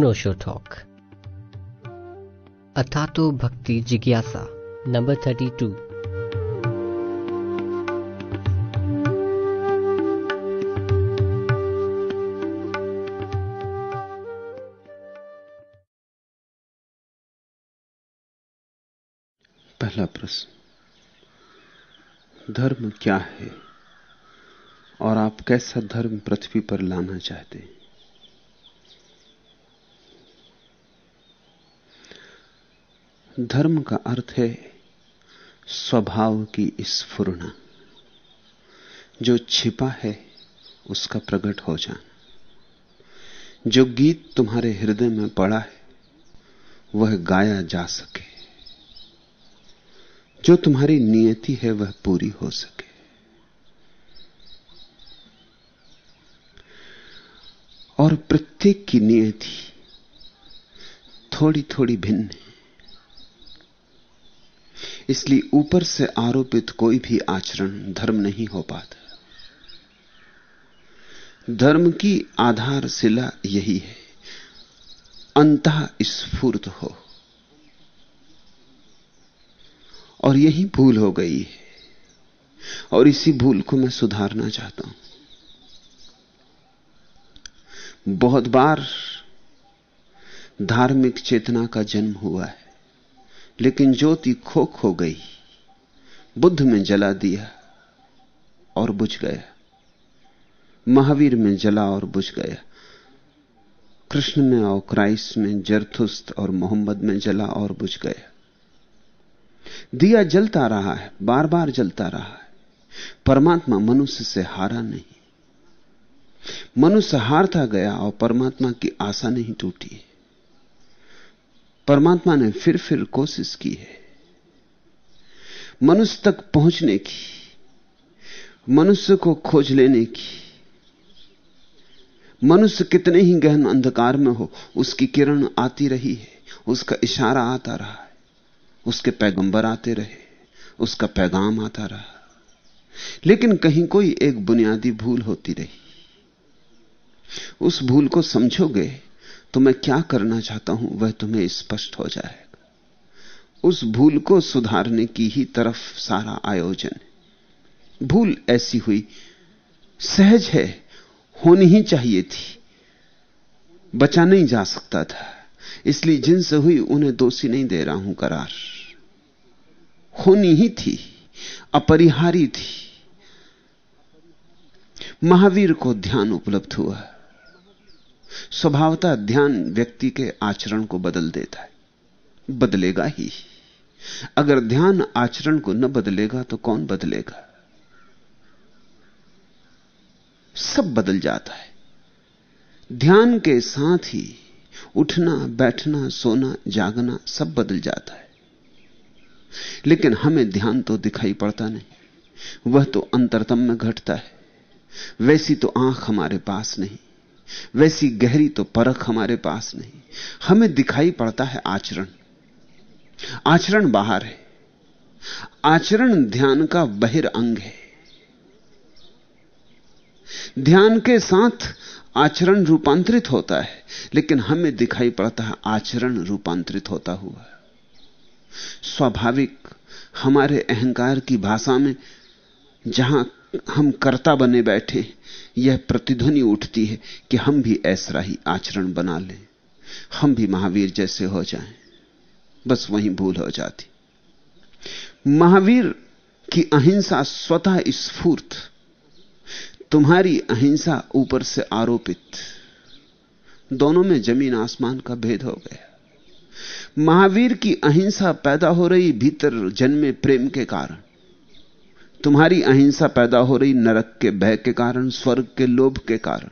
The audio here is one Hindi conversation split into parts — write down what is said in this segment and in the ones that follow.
अनोशो टॉक अथातो भक्ति जिज्ञासा नंबर थर्टी टू पहला प्रश्न, धर्म क्या है? और आप कैसा धर्म पृथ्वी पर लाना चाहते हैं? धर्म का अर्थ है स्वभाव की स्फुरना जो छिपा है, उसका प्रकट हो जाना। जो गीत तुम्हारे हृदय में पड़ा है, वह गाया जा सके। जो तुम्हारी नियति है, वह पूरी हो सके। और प्रत्येक की नियति थोड़ी थोड़ी भिन्न है। इसलिए ऊपर से आरोपित कोई भी आचरण धर्म नहीं हो पाता। धर्म की आधारशिला यही है। अंत स्फूर्त हो। और यही भूल हो गई है। और इसी भूल को मैं सुधारना चाहता हूँ। बहुत बार धार्मिक चेतना का जन्म हुआ है। लेकिन ज्योति खोख हो गई। बुद्ध में जला दिया और बुझ गया। महावीर में जला और बुझ गया। कृष्ण में और क्राइस्ट में जरथुस्त और मोहम्मद में जला और बुझ गया। दिया जलता रहा है बार बार जलता रहा है। परमात्मा मनुष्य से हारा नहीं। मनुष्य हारता गया और परमात्मा की आशा नहीं टूटी। परमात्मा ने फिर फिर कोशिश की है। मनुष्य तक पहुँचने की, मनुष्य को खोज लेने की। मनुष्य कितने ही गहन अंधकार में हो, उसकी किरण आती रही है, उसका इशारा आता रहा है, उसके पैगंबर आते रहे, उसका पैगाम आता रहा। लेकिन कहीं कोई एक बुनियादी भूल होती रही। उस भूल को समझोगे तो मैं क्या करना चाहता हूँ, वह तुम्हें स्पष्ट हो जाएगा। उस भूल को सुधारने की ही तरफ़ सारा आयोजन है। भूल ऐसी हुई, सहज है, होनी ही चाहिए थी। बचा नहीं जा सकता था, इसलिए जिनसे हुई उन्हें दोषी नहीं दे रहा हूँ, करार। होनी ही थी, अपरिहारी थी। महावीर को ध्यान उपलब्ध हुआ। स्वभावता ध्यान व्यक्ति के आचरण को बदल देता है। बदलेगा ही। अगर ध्यान आचरण को न बदलेगा तो कौन बदलेगा? सब बदल जाता है। ध्यान के साथ ही उठना, बैठना, सोना, जागना सब बदल जाता है। लेकिन हमें ध्यान तो दिखाई पड़ता नहीं। वह तो अंतरतम में घटता है। वैसी तो आँख हमारे पास नहीं। वैसी गहरी तो परख हमारे पास नहीं। हमें दिखाई पड़ता है आचरण। आचरण बाहर है। आचरण ध्यान का बहिर अंग है। ध्यान के साथ आचरण रूपांतरित होता है, लेकिन हमें दिखाई पड़ता है आचरण रूपांतरित होता हुआ। स्वाभाविक हमारे अहंकार की भाषा में जहाँ हम कर्ता बने बैठे यह प्रतिध्वनि उठती है कि हम भी ऐसा ही आचरण बना लें। हम भी महावीर जैसे हो जाएँ। बस वहीं भूल हो जाती। महावीर की अहिंसा स्वतः स्फूर्त, तुम्हारी अहिंसा ऊपर से आरोपित। दोनों में ज़मीन आसमान का भेद हो गया। महावीर की अहिंसा पैदा हो रही भीतर जन्मे प्रेम के कारण। तुम्हारी अहिंसा पैदा हो रही नरक के भय के कारण, स्वर्ग के लोभ के कारण।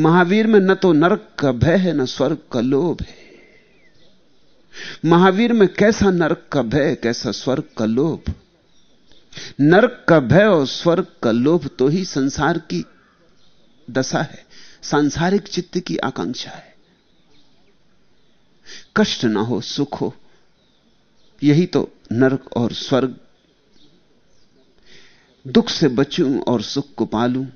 महावीर में न तो नरक का भय है, न स्वर्ग का लोभ है। महावीर में कैसा नरक का भय, कैसा स्वर्ग का लोभ? नरक का भय और स्वर्ग का लोभ तो ही संसार की दशा है, सांसारिक चित्त की आकांक्षा है। कष्ट ना हो, सुख हो, यही तो नरक और स्वर्ग दुख से बचूं और सुख को पालूं।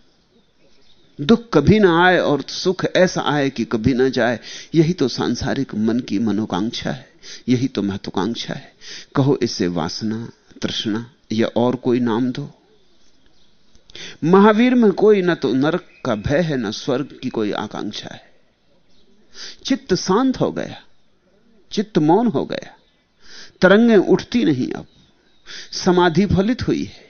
दुख कभी ना आए और सुख ऐसा आए कि कभी ना जाए। यही तो सांसारिक मन की मनोकांक्षा है। यही तो महत्वाकांक्षा है। कहो इसे वासना, तृष्णा या और कोई नाम दो। महावीर में कोई ना तो नरक का भय है, ना स्वर्ग की कोई आकांक्षा है। चित्त शांत हो गया। चित्त मौन हो गया। तरंगें उठती नहीं अब। समाधि फलित हुई है।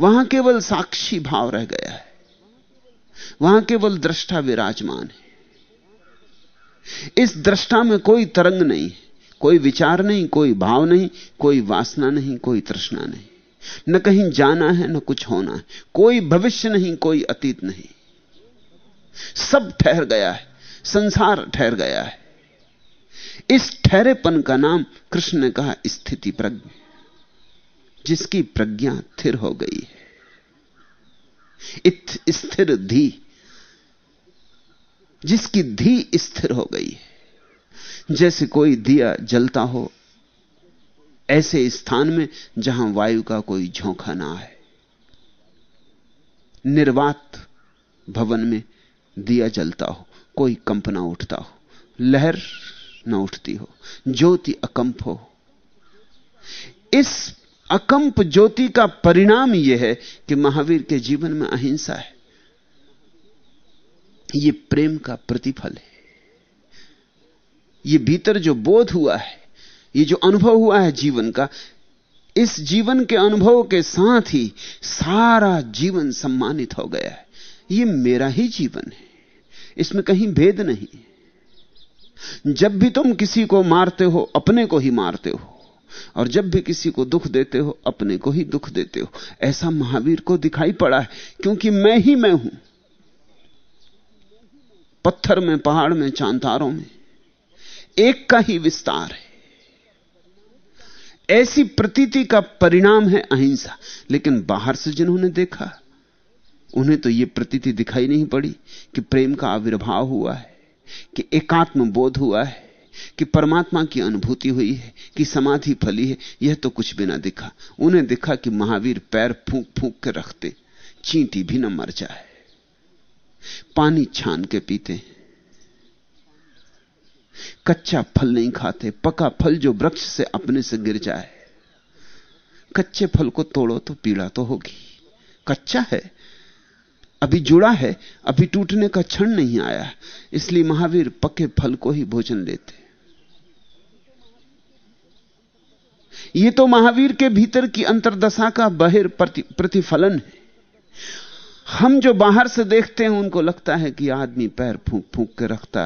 वहाँ केवल साक्षी भाव रह गया है। वहाँ केवल दृष्टा विराजमान है। इस दृष्टा में कोई तरंग नहीं, कोई विचार नहीं, कोई भाव नहीं, कोई वासना नहीं, कोई तृष्णा नहीं। न कहीं जाना है, न कुछ होना है। कोई भविष्य नहीं, कोई अतीत नहीं। सब ठहर गया है, संसार ठहर गया है। इस ठहरेपन का नाम कृष्ण ने कहा स्थिति प्रज्ञ जिसकी प्रज्ञा थिर हो गई है। स्थिर धी। जिसकी धी स्थिर हो गई है। जैसे कोई दिया जलता हो, ऐसे स्थान में जहाँ वायु का कोई झोंका ना है। निर्वात भवन में दिया जलता हो, कोई कंप ना उठता हो, लहर ना उठती हो, ज्योति अकंप हो। इस अकंप ज्योति का परिणाम यह है कि महावीर के जीवन में अहिंसा है। यह प्रेम का प्रतिफल है। यह भीतर जो बोध हुआ है यह जो अनुभव हुआ है जीवन का, इस जीवन के अनुभव के साथ ही सारा जीवन सम्मानित हो गया है। यह मेरा ही जीवन है। इसमें कहीं भेद नहीं जब भी तुम किसी को मारते हो, अपने को ही मारते हो। और जब भी किसी को दुख देते हो, अपने को ही दुख देते हो। ऐसा महावीर को दिखाई पड़ा है, क्योंकि मैं ही मैं हूँ। पत्थर में, पहाड़ में, चांतारों में। एक का ही विस्तार है। ऐसी प्रतीति का परिणाम है अहिंसा। लेकिन बाहर से जिन्होंने देखा, उन्हें तो यह प्रतीति दिखाई नहीं पड़ी कि प्रेम का आविर्भाव हुआ है, कि एकात्म बोध हुआ है। कि परमात्मा की अनुभूति हुई है, कि समाधि फली है, यह तो कुछ भी ना दिखा। उन्हें दिखा कि महावीर पैर फूंक फूंक के रखते, चींटी भी न मर जाए। पानी छान के पीते, कच्चा फल नहीं खाते, पका फल जो वृक्ष से अपने से गिर जाए। कच्चे फल को तोड़ो तो पीड़ा तो होगी। कच्चा है, अभी जुड़ा है, अभी टूटने का क्षण नहीं आया। इसलिए महावीर पके फल को ही भोजन लेते यह तो महावीर के भीतर की अंतरदशा का बहिर प्रतिफलन है। हम जो बाहर से देखते हैं, उनको लगता है कि आदमी पैर फूंक फूंक के रखता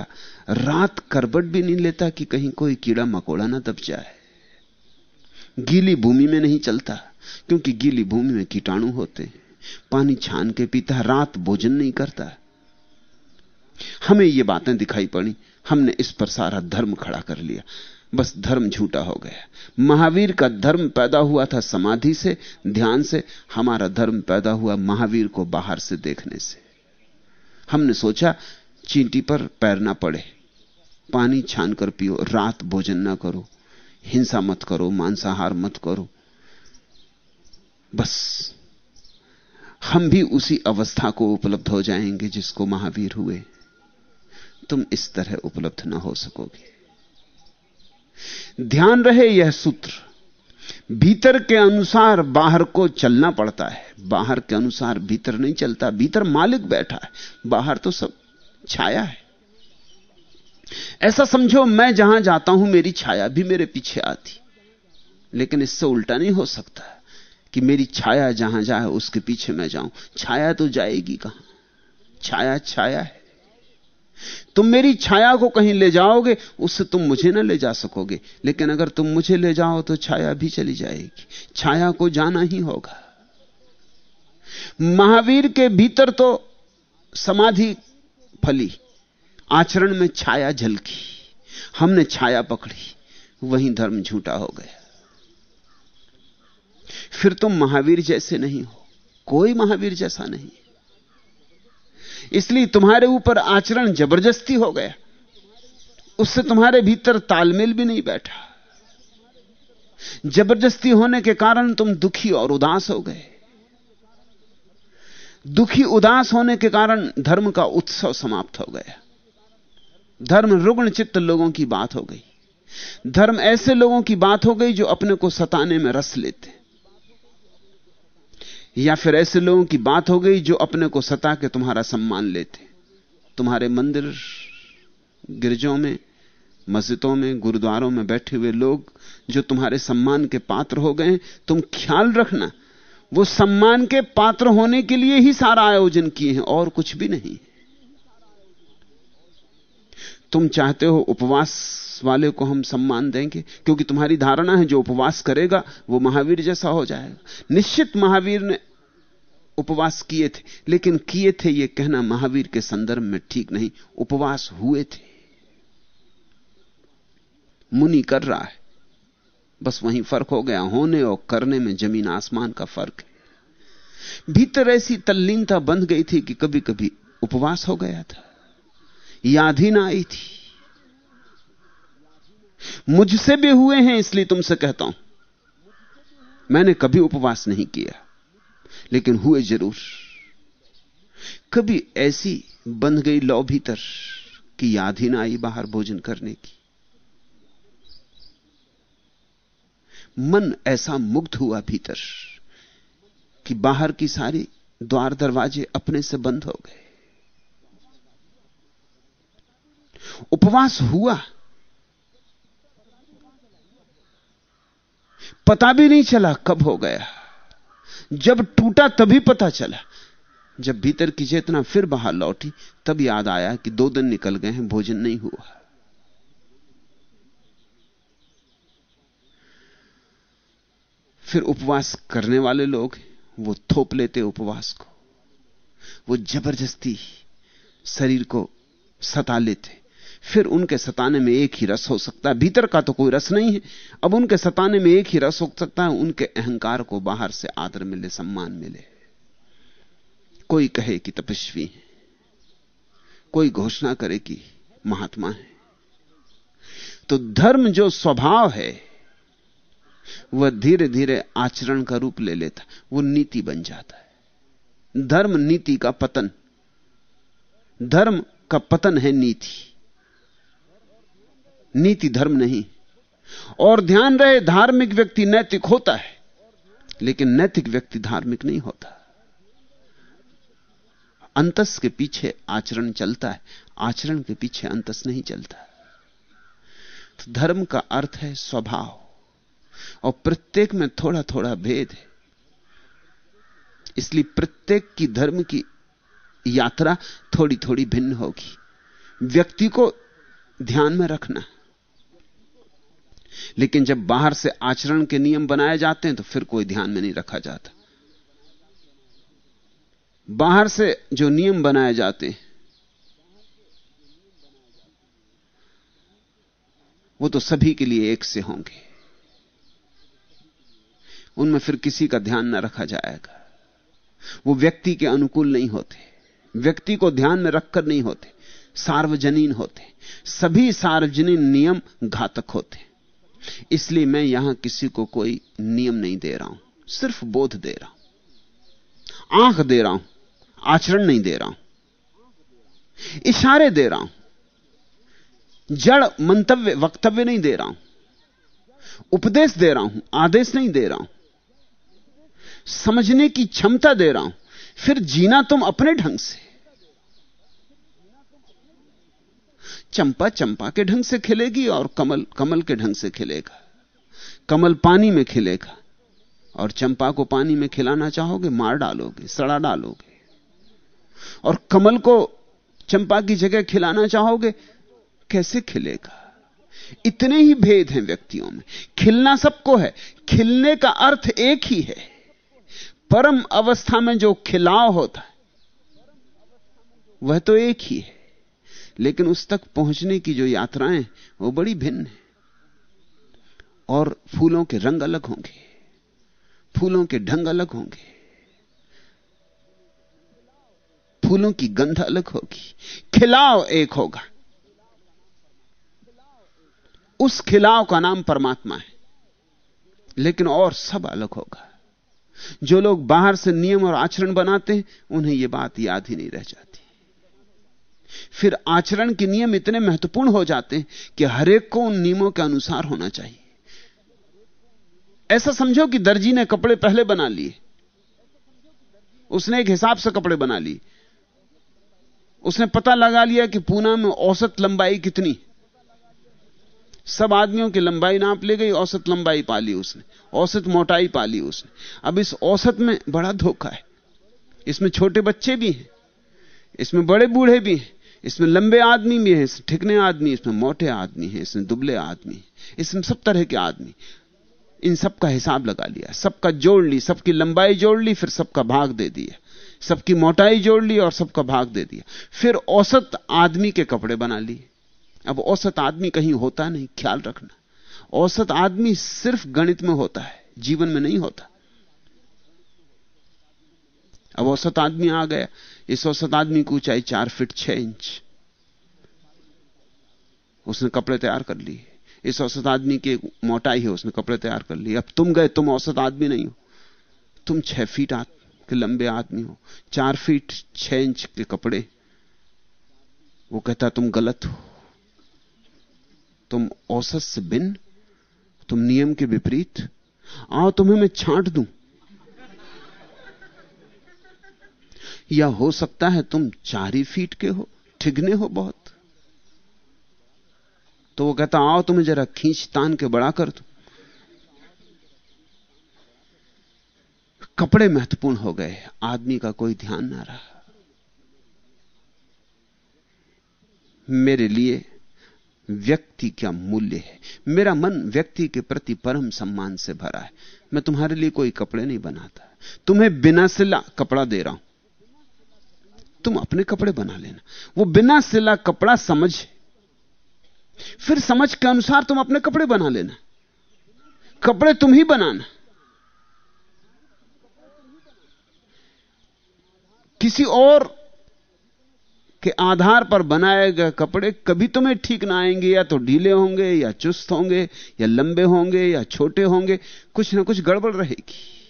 रात करबट भी नहीं लेता कि कहीं कोई कीड़ा मकोड़ा ना दब जाए। गीली भूमि में नहीं चलता, क्योंकि गीली भूमि में कीटाणु होते हैं। पानी छान के पीता रात भोजन नहीं करता। हमें ये बातें दिखाई पड़ी, हमने इस पर सारा धर्म खड़ा कर लिया। बस धर्म झूठा हो गया। महावीर का धर्म पैदा हुआ था समाधि से, ध्यान से। हमारा धर्म पैदा हुआ महावीर को बाहर से देखने से। हमने सोचा, चींटी पर पैर ना पड़े। पानी छान कर पियो, रात भोजन ना करो। हिंसा मत करो, मांसाहार मत करो। बस। हम भी उसी अवस्था को उपलब्ध हो जाएँगे जिसको महावीर हुए। तुम इस तरह उपलब्ध ना हो सकोगे। ध्यान रहे यह सूत्र, भीतर के अनुसार बाहर को चलना पड़ता है। बाहर के अनुसार भीतर नहीं चलता, भीतर मालिक बैठा है, बाहर तो सब छाया है। ऐसा समझो, मैं जहाँ जाता हूँ, मेरी छाया भी मेरे पीछे आती। लेकिन इससे उल्टा नहीं हो सकता कि मेरी छाया जहाँ जाए, उसके पीछे मैं जाऊँ। छाया तो जाएगी कहाँ? छाया छाया है। तुम मेरी छाया को कहीं ले जाओगे, उससे तुम मुझे ना ले जा सकोगे। लेकिन अगर तुम मुझे ले जाओ तो छाया भी चली जाएगी। छाया को जाना ही होगा। महावीर के भीतर तो समाधि फली, आचरण में छाया झलकी, हमने छाया पकड़ी, वहीं धर्म झूठा हो गया। फिर तुम महावीर जैसे नहीं हो, कोई महावीर जैसा नहीं। इसलिए तुम्हारे ऊपर आचरण ज़बरदस्ती हो गया। उससे तुम्हारे भीतर तालमेल भी नहीं बैठा। ज़बरदस्ती होने के कारण तुम दुखी और उदास हो गए। दुखी उदास होने के कारण धर्म का उत्सव समाप्त हो गया। धर्म रुग्ण चित्त लोगों की बात हो गई। धर्म ऐसे लोगों की बात हो गई जो अपने को सताने में रस लेते या फिर ऐसे लोगों की बात हो गई जो अपने को सता के तुम्हारा सम्मान लेते। तुम्हारे मंदिर गिरजों में, मस्जिदों में, गुरुद्वारों में बैठे हुए लोग जो तुम्हारे सम्मान के पात्र हो गए, तुम ख्याल रखना। वो सम्मान के पात्र होने के लिए ही सारा आयोजन किए हैं, और कुछ भी नहीं। तुम चाहते हो उपवास वाले को हम सम्मान देंगे, क्योंकि तुम्हारी धारणा है जो उपवास करेगा, वो महावीर जैसा हो जाएगा। निश्चित महावीर ने उपवास किए थे, लेकिन किए थे ये कहना महावीर के संदर्भ में ठीक नहीं। उपवास हुए थे। मुनि कर रहा है। बस वहीं फ़र्क हो गया, होने और करने में ज़मीन आसमान का फ़र्क है। भीतर ऐसी तल्लीनता बंध गई थी कि कभी कभी उपवास हो गया था। याद ही ना आई थी। मुझसे भी हुए हैं, इसलिए तुमसे कहता हूँ। मैंने कभी उपवास नहीं किया, लेकिन हुए ज़रूर। कभी ऐसी बंध गई लौ भीतर कि याद ही ना आई बाहर भोजन करने की। मन ऐसा मुग्ध हुआ भीतर कि बाहर की सारी द्वार दरवाजे अपने से बंद हो गए। उपवास हुआ पता भी नहीं चला कब हो गया। जब टूटा तभी पता चला। जब भीतर की चेतना फिर बाहर लौटी, तब याद आया कि दो दिन निकल गए हैं, भोजन नहीं हुआ। फिर उपवास करने वाले लोग, वो थोप लेते उपवास को। वो ज़बरदस्ती शरीर को सता लेते। फिर उनके सताने में एक ही रस हो सकता है। भीतर का तो कोई रस नहीं है। अब उनके सताने में एक ही रस हो सकता है। उनके अहंकार को बाहर से आदर मिले, सम्मान मिले। कोई कहे कि तपस्वी है। कोई घोषणा करे कि महात्मा है। तो धर्म जो स्वभाव है, वह धीरे धीरे आचरण का रूप ले लेता। वो नीति बन जाता है। धर्म नीति का पतन। धर्म का पतन है नीति। नीति धर्म नहीं। और ध्यान रहे, धार्मिक व्यक्ति नैतिक होता है, लेकिन नैतिक व्यक्ति धार्मिक नहीं होता। अंतस के पीछे आचरण चलता है, आचरण के पीछे अंतस नहीं चलता। तो धर्म का अर्थ है स्वभाव, और प्रत्येक में थोड़ा थोड़ा भेद है। इसलिए प्रत्येक की धर्म की यात्रा थोड़ी थोड़ी भिन्न होगी। व्यक्ति को ध्यान में रखना। लेकिन जब बाहर से आचरण के नियम बनाए जाते हैं तो फिर कोई ध्यान में नहीं रखा जाता। बाहर से जो नियम बनाए जाते हैं, वो तो सभी के लिए एक से होंगे। उनमें फिर किसी का ध्यान न रखा जाएगा। वो व्यक्ति के अनुकूल नहीं होते। व्यक्ति को ध्यान में रखकर नहीं होते। सार्वजनीन होते। सभी सार्वजनीन नियम घातक होते। इसलिए मैं यहाँ किसी को कोई नियम नहीं दे रहा हूँ। सिर्फ़ बोध दे रहा हूँ। आँख दे रहा हूँ। आचरण नहीं दे रहा हूँ। इशारे दे रहा हूँ। जड़ मंतव्य, वक्तव्य नहीं दे रहा हूँ। उपदेश दे रहा हूँ। आदेश नहीं दे रहा हूँ। समझने की क्षमता दे रहा हूँ। फिर जीना तुम अपने ढंग से। चंपा चंपा के ढंग से खिलेगी और कमल कमल के ढंग से खिलेगा। कमल पानी में खिलेगा। और चंपा को पानी में खिलाना चाहोगे, मार डालोगे, सड़ा डालोगे। और कमल को चंपा की जगह खिलाना चाहोगे, कैसे खिलेगा? इतने ही भेद हैं व्यक्तियों में। खिलना सबको है। खिलने का अर्थ एक ही है। परम अवस्था में जो खिलाव होता है, वह तो एक ही है। लेकिन उस तक पहुँचने की जो यात्राएँ, वो बड़ी भिन्न है। और फूलों के रंग अलग होंगे। फूलों के ढंग अलग होंगे। फूलों की गंध अलग होगी। खिलाव एक होगा। उस खिलाव का नाम परमात्मा है। लेकिन और सब अलग होगा। जो लोग बाहर से नियम और आचरण बनाते हैं, उन्हें यह बात याद ही नहीं रह जाती। फिर आचरण के नियम इतने महत्वपूर्ण हो जाते हैं कि हरेक को उन नियमों के अनुसार होना चाहिए। ऐसा समझो कि दर्जी ने कपड़े पहले बना लिए। उसने एक हिसाब से कपड़े बना लिए। उसने पता लगा लिया कि पूना में औसत लंबाई कितनी। सब आदमियों की लंबाई नाप ले गई, औसत लंबाई पाली उसने, औसत मोटाई पाली उसने। अब इस औसत में बड़ा धोखा है। इसमें छोटे बच्चे भी हैं, इसमें बड़े बूढ़े भी हैं। इसमें लंबे आदमी भी हैं, इसमें ठिकने आदमी, इसमें मोटे आदमी हैं, इसमें दुबले आदमी इसमें सब तरह के आदमी इन सब का हिसाब लगा लिया सबका जोड़ ली सबकी लंबाई जोड़ ली, फिर सबका भाग दे दिया। सबकी मोटाई जोड़ ली और सबका भाग दे दिया। फिर औसत आदमी के कपड़े बना लिए। अब औसत आदमी कहीं होता नहीं, ख्याल रखना। औसत आदमी सिर्फ़ गणित में होता है, जीवन में नहीं होता। अब औसत आदमी आ गया। इस औसत आदमी की ऊंचाई चार फीट छह इंच। उसने कपड़े तैयार कर लिए। इस औसत आदमी की मोटाई है, उसने कपड़े तैयार कर लिए। अब तुम गए, तुम औसत आदमी नहीं हो। तुम छह फीट के लंबे आदमी हो। चार फीट छह इंच के कपड़े। वो कहता, तुम गलत हो। तुम औसत से बिन तुम नियम के विपरीत। आओ, तुम्हें मैं छांट दूँ। या हो सकता है तुम चार ही फीट के हो, ठिगने हो बहुत। तो वो कहता, आओ तुम्हें जरा खींच तान के बड़ा कर दो। कपड़े महत्वपूर्ण हो गए, आदमी का कोई ध्यान ना रहा। मेरे लिए व्यक्ति क्या मूल्य है। मेरा मन व्यक्ति के प्रति परम सम्मान से भरा है। मैं तुम्हारे लिए कोई कपड़े नहीं बनाता। तुम्हें बिना सिला कपड़ा दे रहा हूँ। तुम अपने कपड़े बना लेना। वो बिना सिला कपड़ा समझ फिर समझ के अनुसार तुम अपने कपड़े बना लेना। कपड़े तुम ही बनाना। किसी और के आधार पर बनाए गए कपड़े कभी तुम्हें ठीक ना आएँगे, या तो ढीले होंगे, या चुस्त होंगे, या लंबे होंगे, या छोटे होंगे। कुछ ना कुछ गड़बड़ रहेगी।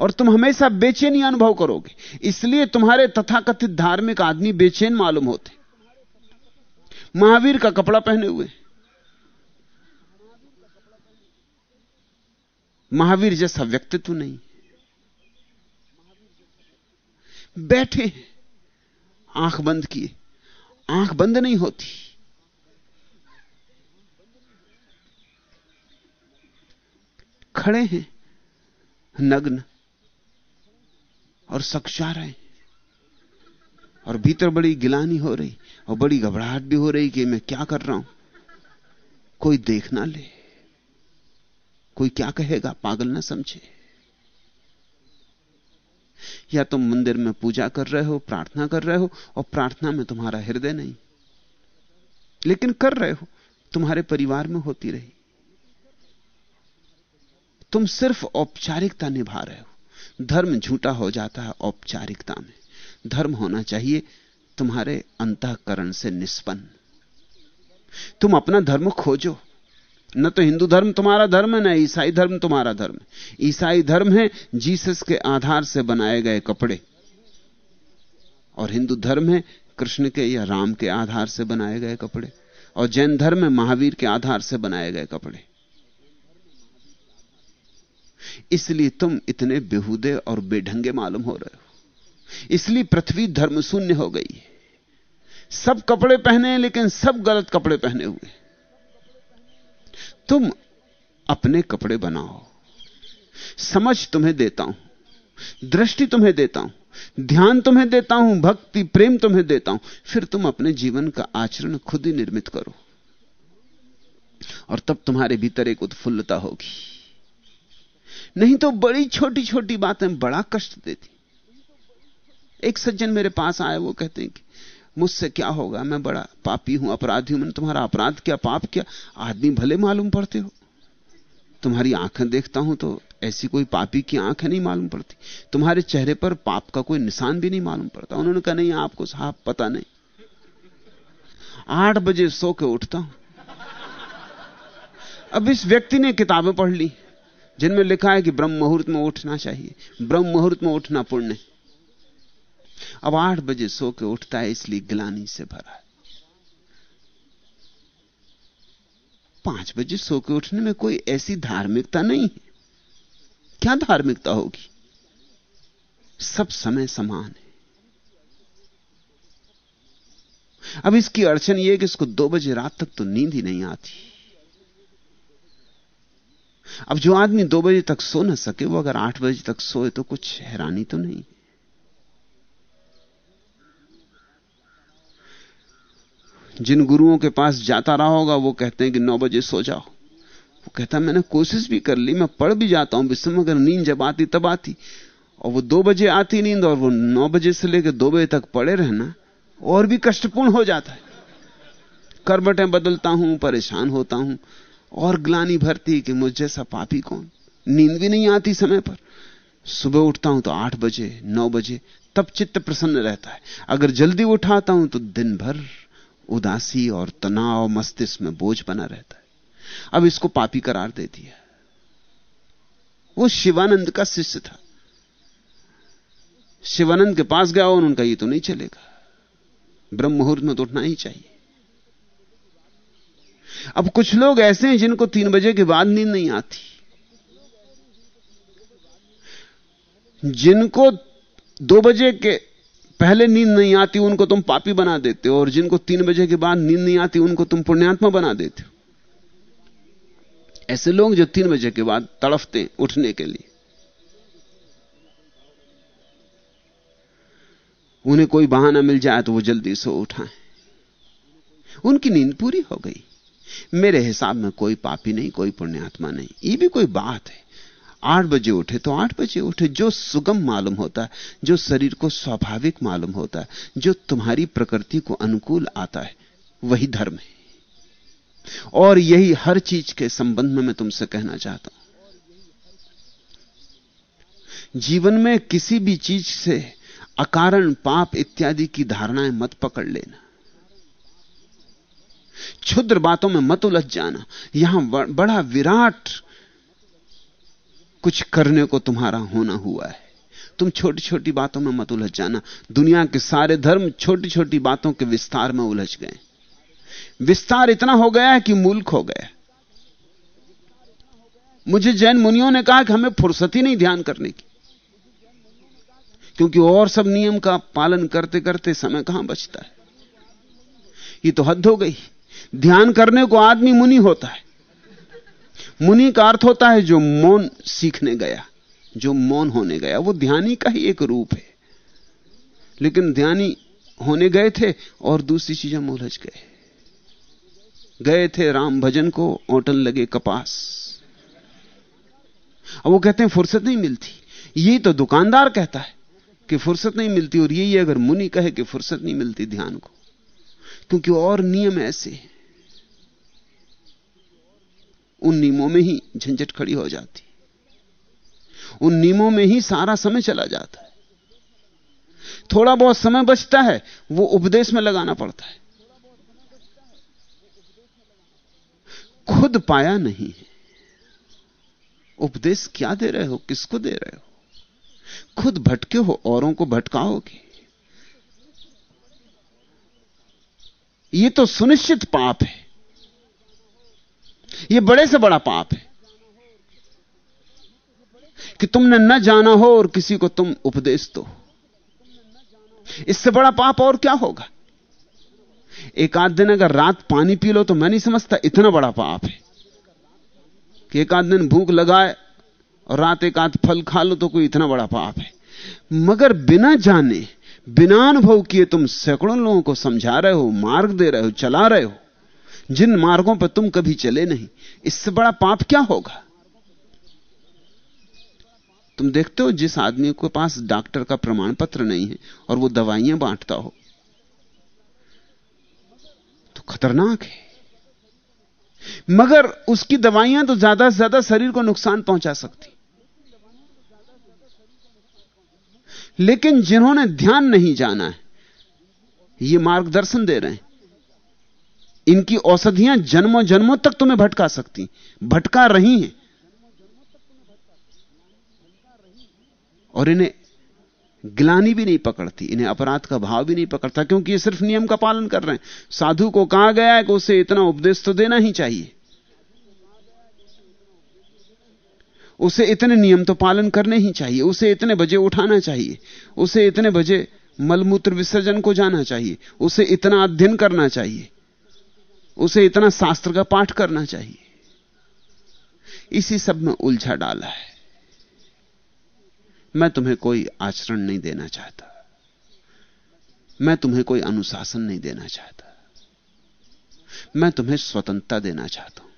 और तुम हमेशा बेचैनी अनुभव करोगे। इसलिए तुम्हारे तथाकथित धार्मिक आदमी बेचैन मालूम होते। महावीर का कपड़ा पहने हुए। महावीर जैसा व्यक्तित्व नहीं। बैठे आँख बंद किए। आँख बंद नहीं होती। खड़े हैं। नग्न। और सक्षा रहे। और भीतर बड़ी गिलानी हो रही और बड़ी घबराहट भी हो रही कि मैं क्या कर रहा हूँ? कोई देख ना ले। कोई क्या कहेगा? पागल ना समझे। या तुम मंदिर में पूजा कर रहे हो, प्रार्थना कर रहे हो और प्रार्थना में तुम्हारा हृदय नहीं। लेकिन कर रहे हो। तुम्हारे परिवार में होती रही। तुम सिर्फ़ औपचारिकता निभा रहे हो। धर्म झूठा हो जाता है औपचारिकता में। धर्म होना चाहिए, तुम्हारे अंतकरण से निष्पन्न। तुम अपना धर्म खोजो। न तो हिंदू धर्म तुम्हारा धर्म है, न ईसाई धर्म तुम्हारा धर्म ईसाई धर्म है, जीसस के आधार से बनाए गए कपड़े। और हिंदू धर्म है, कृष्ण के या राम के आधार से बनाए गए कपड़े। और जैन धर्म है, महावीर के आधार से बनाए गए कपड़े। इसलिए तुम इतने बेहुदे और बेढंगे मालूम हो रहे हो। इसलिए पृथ्वी धर्म शून्य हो गई सब कपड़े पहने लेकिन सब गलत कपड़े पहने हुए तुम अपने कपड़े बनाओ। समझ तुम्हें देता हूँ। दृष्टि तुम्हें देता हूँ। ध्यान तुम्हें देता हूँ। भक्ति, प्रेम तुम्हें देता हूँ। फिर तुम अपने जीवन का आचरण खुद ही निर्मित करो। और तब तुम्हारे भीतर एक उत्फुल्लता होगी। नहीं तो बड़ी छोटी छोटी बातें बड़ा कष्ट देती। एक सज्जन मेरे पास आए, वो कहते हैं कि, मुझसे क्या होगा? मैं बड़ा पापी हूँ, अपराधी हूँ, मैंने तुम्हारा अपराध क्या, पाप क्या। आदमी भले मालूम पड़ते हो। तुम्हारी आँखें देखता हूँ तो ऐसी कोई पापी की आँखें नहीं मालूम पड़ती। तुम्हारे चेहरे पर पाप का कोई निशान भी नहीं मालूम पड़ता। उन्होंने कहा, नहीं, आपको साहब पता नहीं। आठ बजे सो के उठता हूँ। अब इस व्यक्ति ने किताबें पढ़ ली। जिनमें लिखा है कि ब्रह्म मुहूर्त में उठना चाहिए। ब्रह्म मुहूर्त में उठना पुण्य। अब आठ बजे सो के उठता है, इसलिए गिलानी से भरा है। पाँच बजे सो के उठने में कोई ऐसी धार्मिकता नहीं है। क्या धार्मिकता होगी? सब समय समान है। अब इसकी अड़चन यह कि इसको दो बजे रात तक तो नींद ही नहीं आती। अब जो आदमी दो बजे तक सो ना सके, वो अगर आठ बजे तक सोए तो कुछ हैरानी तो नहीं। जिन गुरुओं के पास जाता रहा होगा, वो कहते हैं कि नौ बजे सो जाओ। वो कहता, मैंने कोशिश भी कर ली, मैं पढ़ भी जाता हूँ, विश्व अगर नींद जब आती, तब आती। और वो दो बजे आती नींद, और वो नौ बजे से लेकर दो बजे तक पड़े रहना, और भी कष्टपूर्ण हो जाता है। करबटें बदलता हूँ, परेशान होता हूँ और ग्लानी भरती कि मुझ जैसा पापी कौन? नींद भी नहीं आती समय पर। सुबह उठता हूँ तो आठ बजे, नौ बजे, तब चित्त प्रसन्न रहता है। अगर जल्दी उठाता हूँ तो दिन भर उदासी और तनाव मस्तिष्क में बोझ बना रहता है। अब इसको पापी करार दे दिया। वो शिवानंद का शिष्य था। शिवानंद के पास गया और उनका ये तो नहीं चलेगा। ब्रह्म मुहूर्त में तो उठना ही चाहिए। अब कुछ लोग ऐसे हैं जिनको तीन बजे के बाद नींद नहीं आती। जिनको दो बजे के पहले नींद नहीं आती, उनको तुम पापी बना देते हो, और जिनको तीन बजे के बाद नींद नहीं आती, उनको तुम पुण्यात्मा बना देते हो। ऐसे लोग जो तीन बजे के बाद तड़फते उठने के लिए। उन्हें कोई बहाना मिल जाए तो वो जल्दी से उठाएँ। उनकी नींद पूरी हो गई। मेरे हिसाब में कोई पापी नहीं, कोई पुण्यात्मा नहीं। ये भी कोई बात है। आठ बजे उठे तो आठ बजे उठे, जो सुगम मालूम होता है जो शरीर को स्वाभाविक मालूम होता है जो तुम्हारी प्रकृति को अनुकूल आता है, वही धर्म है। और यही हर चीज़ के संबंध में मैं तुमसे कहना चाहता हूँ। जीवन में किसी भी चीज़ से अकारण पाप इत्यादि की धारणाएँ मत पकड़ लेना। क्षुद्र बातों में मत उलझ जाना। यहाँ बड़ा विराट कुछ करने को तुम्हारा होना हुआ है। तुम छोटी छोटी बातों में मत उलझ जाना। दुनिया के सारे धर्म छोटी छोटी बातों के विस्तार में उलझ गए। विस्तार इतना हो गया है कि मूल खो गया। मुझे जैन मुनियों ने कहा कि हमें फुर्सत ही नहीं ध्यान करने की। क्योंकि और सब नियम का पालन करते करते समय कहाँ बचता है? ये तो हद हो गई। ध्यान करने को आदमी मुनि होता है। मुनि का अर्थ होता है जो मौन सीखने गया, जो मौन होने गया। वो ध्यानी का ही एक रूप है। लेकिन ध्यानी होने गए थे और दूसरी चीज़ें उलझ गए। गए थे राम भजन को, ओटन लगे कपास। अब वो कहते हैं, फुर्सत नहीं मिलती। यही तो दुकानदार कहता है कि फुर्सत नहीं मिलती और यही अगर मुनि कहे कि फुर्सत नहीं मिलती ध्यान को, क्योंकि और नियम ऐसे उन नियमों में ही झंझट खड़ी हो जाती उन नियमों में ही सारा समय चला जाता है। थोड़ा बहुत समय बचता है, वो उपदेश में लगाना पड़ता है। खुद पाया नहीं है। उपदेश क्या दे रहे हो, किसको दे रहे हो? खुद भटके हो, औरों को भटकाओगे? ये तो सुनिश्चित पाप है। ये बड़े से बड़ा पाप है कि तुमने न जाना हो और किसी को तुम उपदेश दो। इससे बड़ा पाप और क्या होगा? एक आध दिन अगर रात पानी पी लो तो मैं नहीं समझता इतना बड़ा पाप है कि एक आध दिन भूख लगाए और रात एक आध फल खा लो तो कोई इतना बड़ा पाप है। मगर बिना जाने, बिना अनुभव किए तुम सैकड़ों लोगों को समझा रहे हो, मार्ग दे रहे हो, चला रहे हो। जिन मार्गों पर तुम कभी चले नहीं, इससे बड़ा पाप क्या होगा? तुम देखते हो, जिस आदमी के पास डॉक्टर का प्रमाण पत्र नहीं है और वो दवाइयाँ बांटता हो तो खतरनाक है। मगर उसकी दवाइयाँ तो ज़्यादा से ज़्यादा शरीर को नुकसान पहुँचा सकती। लेकिन जिन्होंने ध्यान नहीं जाना है, ये मार्गदर्शन दे रहे हैं। इनकी औषधियाँ जन्मों जन्मों तक तुम्हें भटका सकती भटका रही हैं। और इन्हें गिलानी भी नहीं पकड़ती, इन्हें अपराध का भाव भी नहीं पकड़ता, क्योंकि ये सिर्फ़ नियम का पालन कर रहे हैं। साधु को कहा गया है कि उसे इतना उपदेश तो देना ही चाहिए। उसे इतने नियम तो पालन करने ही चाहिए, उसे इतने बजे उठाना चाहिए, उसे इतने बजे मलमूत्र विसर्जन को जाना चाहिए, उसे इतना अध्ययन करना चाहिए। उसे इतना शास्त्र का पाठ करना चाहिए। इसी सब में उलझा डाला है। मैं तुम्हें कोई आचरण नहीं देना चाहता। मैं तुम्हें कोई अनुशासन नहीं देना चाहता। मैं तुम्हें स्वतंत्रता देना चाहता हूँ।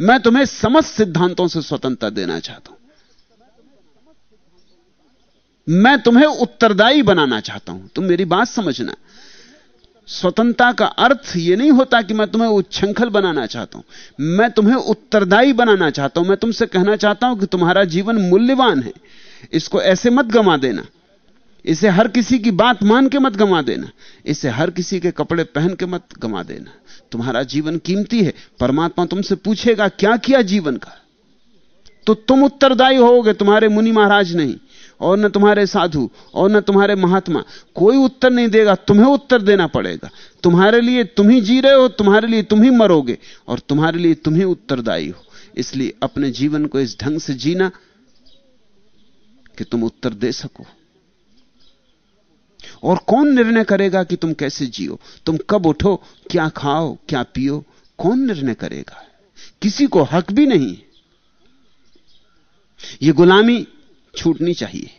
मैं तुम्हें समस्त सिद्धांतों से स्वतंत्रता देना चाहता हूँ। मैं तुम्हें उत्तरदायी बनाना चाहता हूँ। तुम मेरी बात समझना। स्वतंत्रता का अर्थ यह नहीं होता कि मैं तुम्हें उच्छृंखल बनाना चाहता हूँ। मैं तुम्हें उत्तरदायी बनाना चाहता हूँ। मैं तुमसे कहना चाहता हूँ कि तुम्हारा जीवन मूल्यवान है। इसको ऐसे मत गंवा देना। इसे हर किसी की बात मान के मत गंवा देना। इसे हर किसी के कपड़े पहन के मत गंवा देना। तुम्हारा जीवन कीमती है। परमात्मा तुमसे पूछेगा, क्या किया जीवन का? तो तुम उत्तरदायी होगे, तुम्हारे मुनि महाराज नहीं। और न तुम्हारे साधु, और न तुम्हारे महात्मा। कोई उत्तर नहीं देगा, तुम्हें उत्तर देना पड़ेगा। तुम्हारे लिए तुम ही जी रहे हो, तुम्हारे लिए तुम ही मरोगे, और तुम्हारे लिए तुम ही उत्तरदायी हो। इसलिए अपने जीवन को इस ढंग से जीना कि तुम उत्तर दे सको। और कौन निर्णय करेगा कि तुम कैसे जियो? तुम कब उठो, क्या खाओ, क्या पियो? कौन निर्णय करेगा? किसी को हक भी नहीं। यह गुलामी छूटनी चाहिए।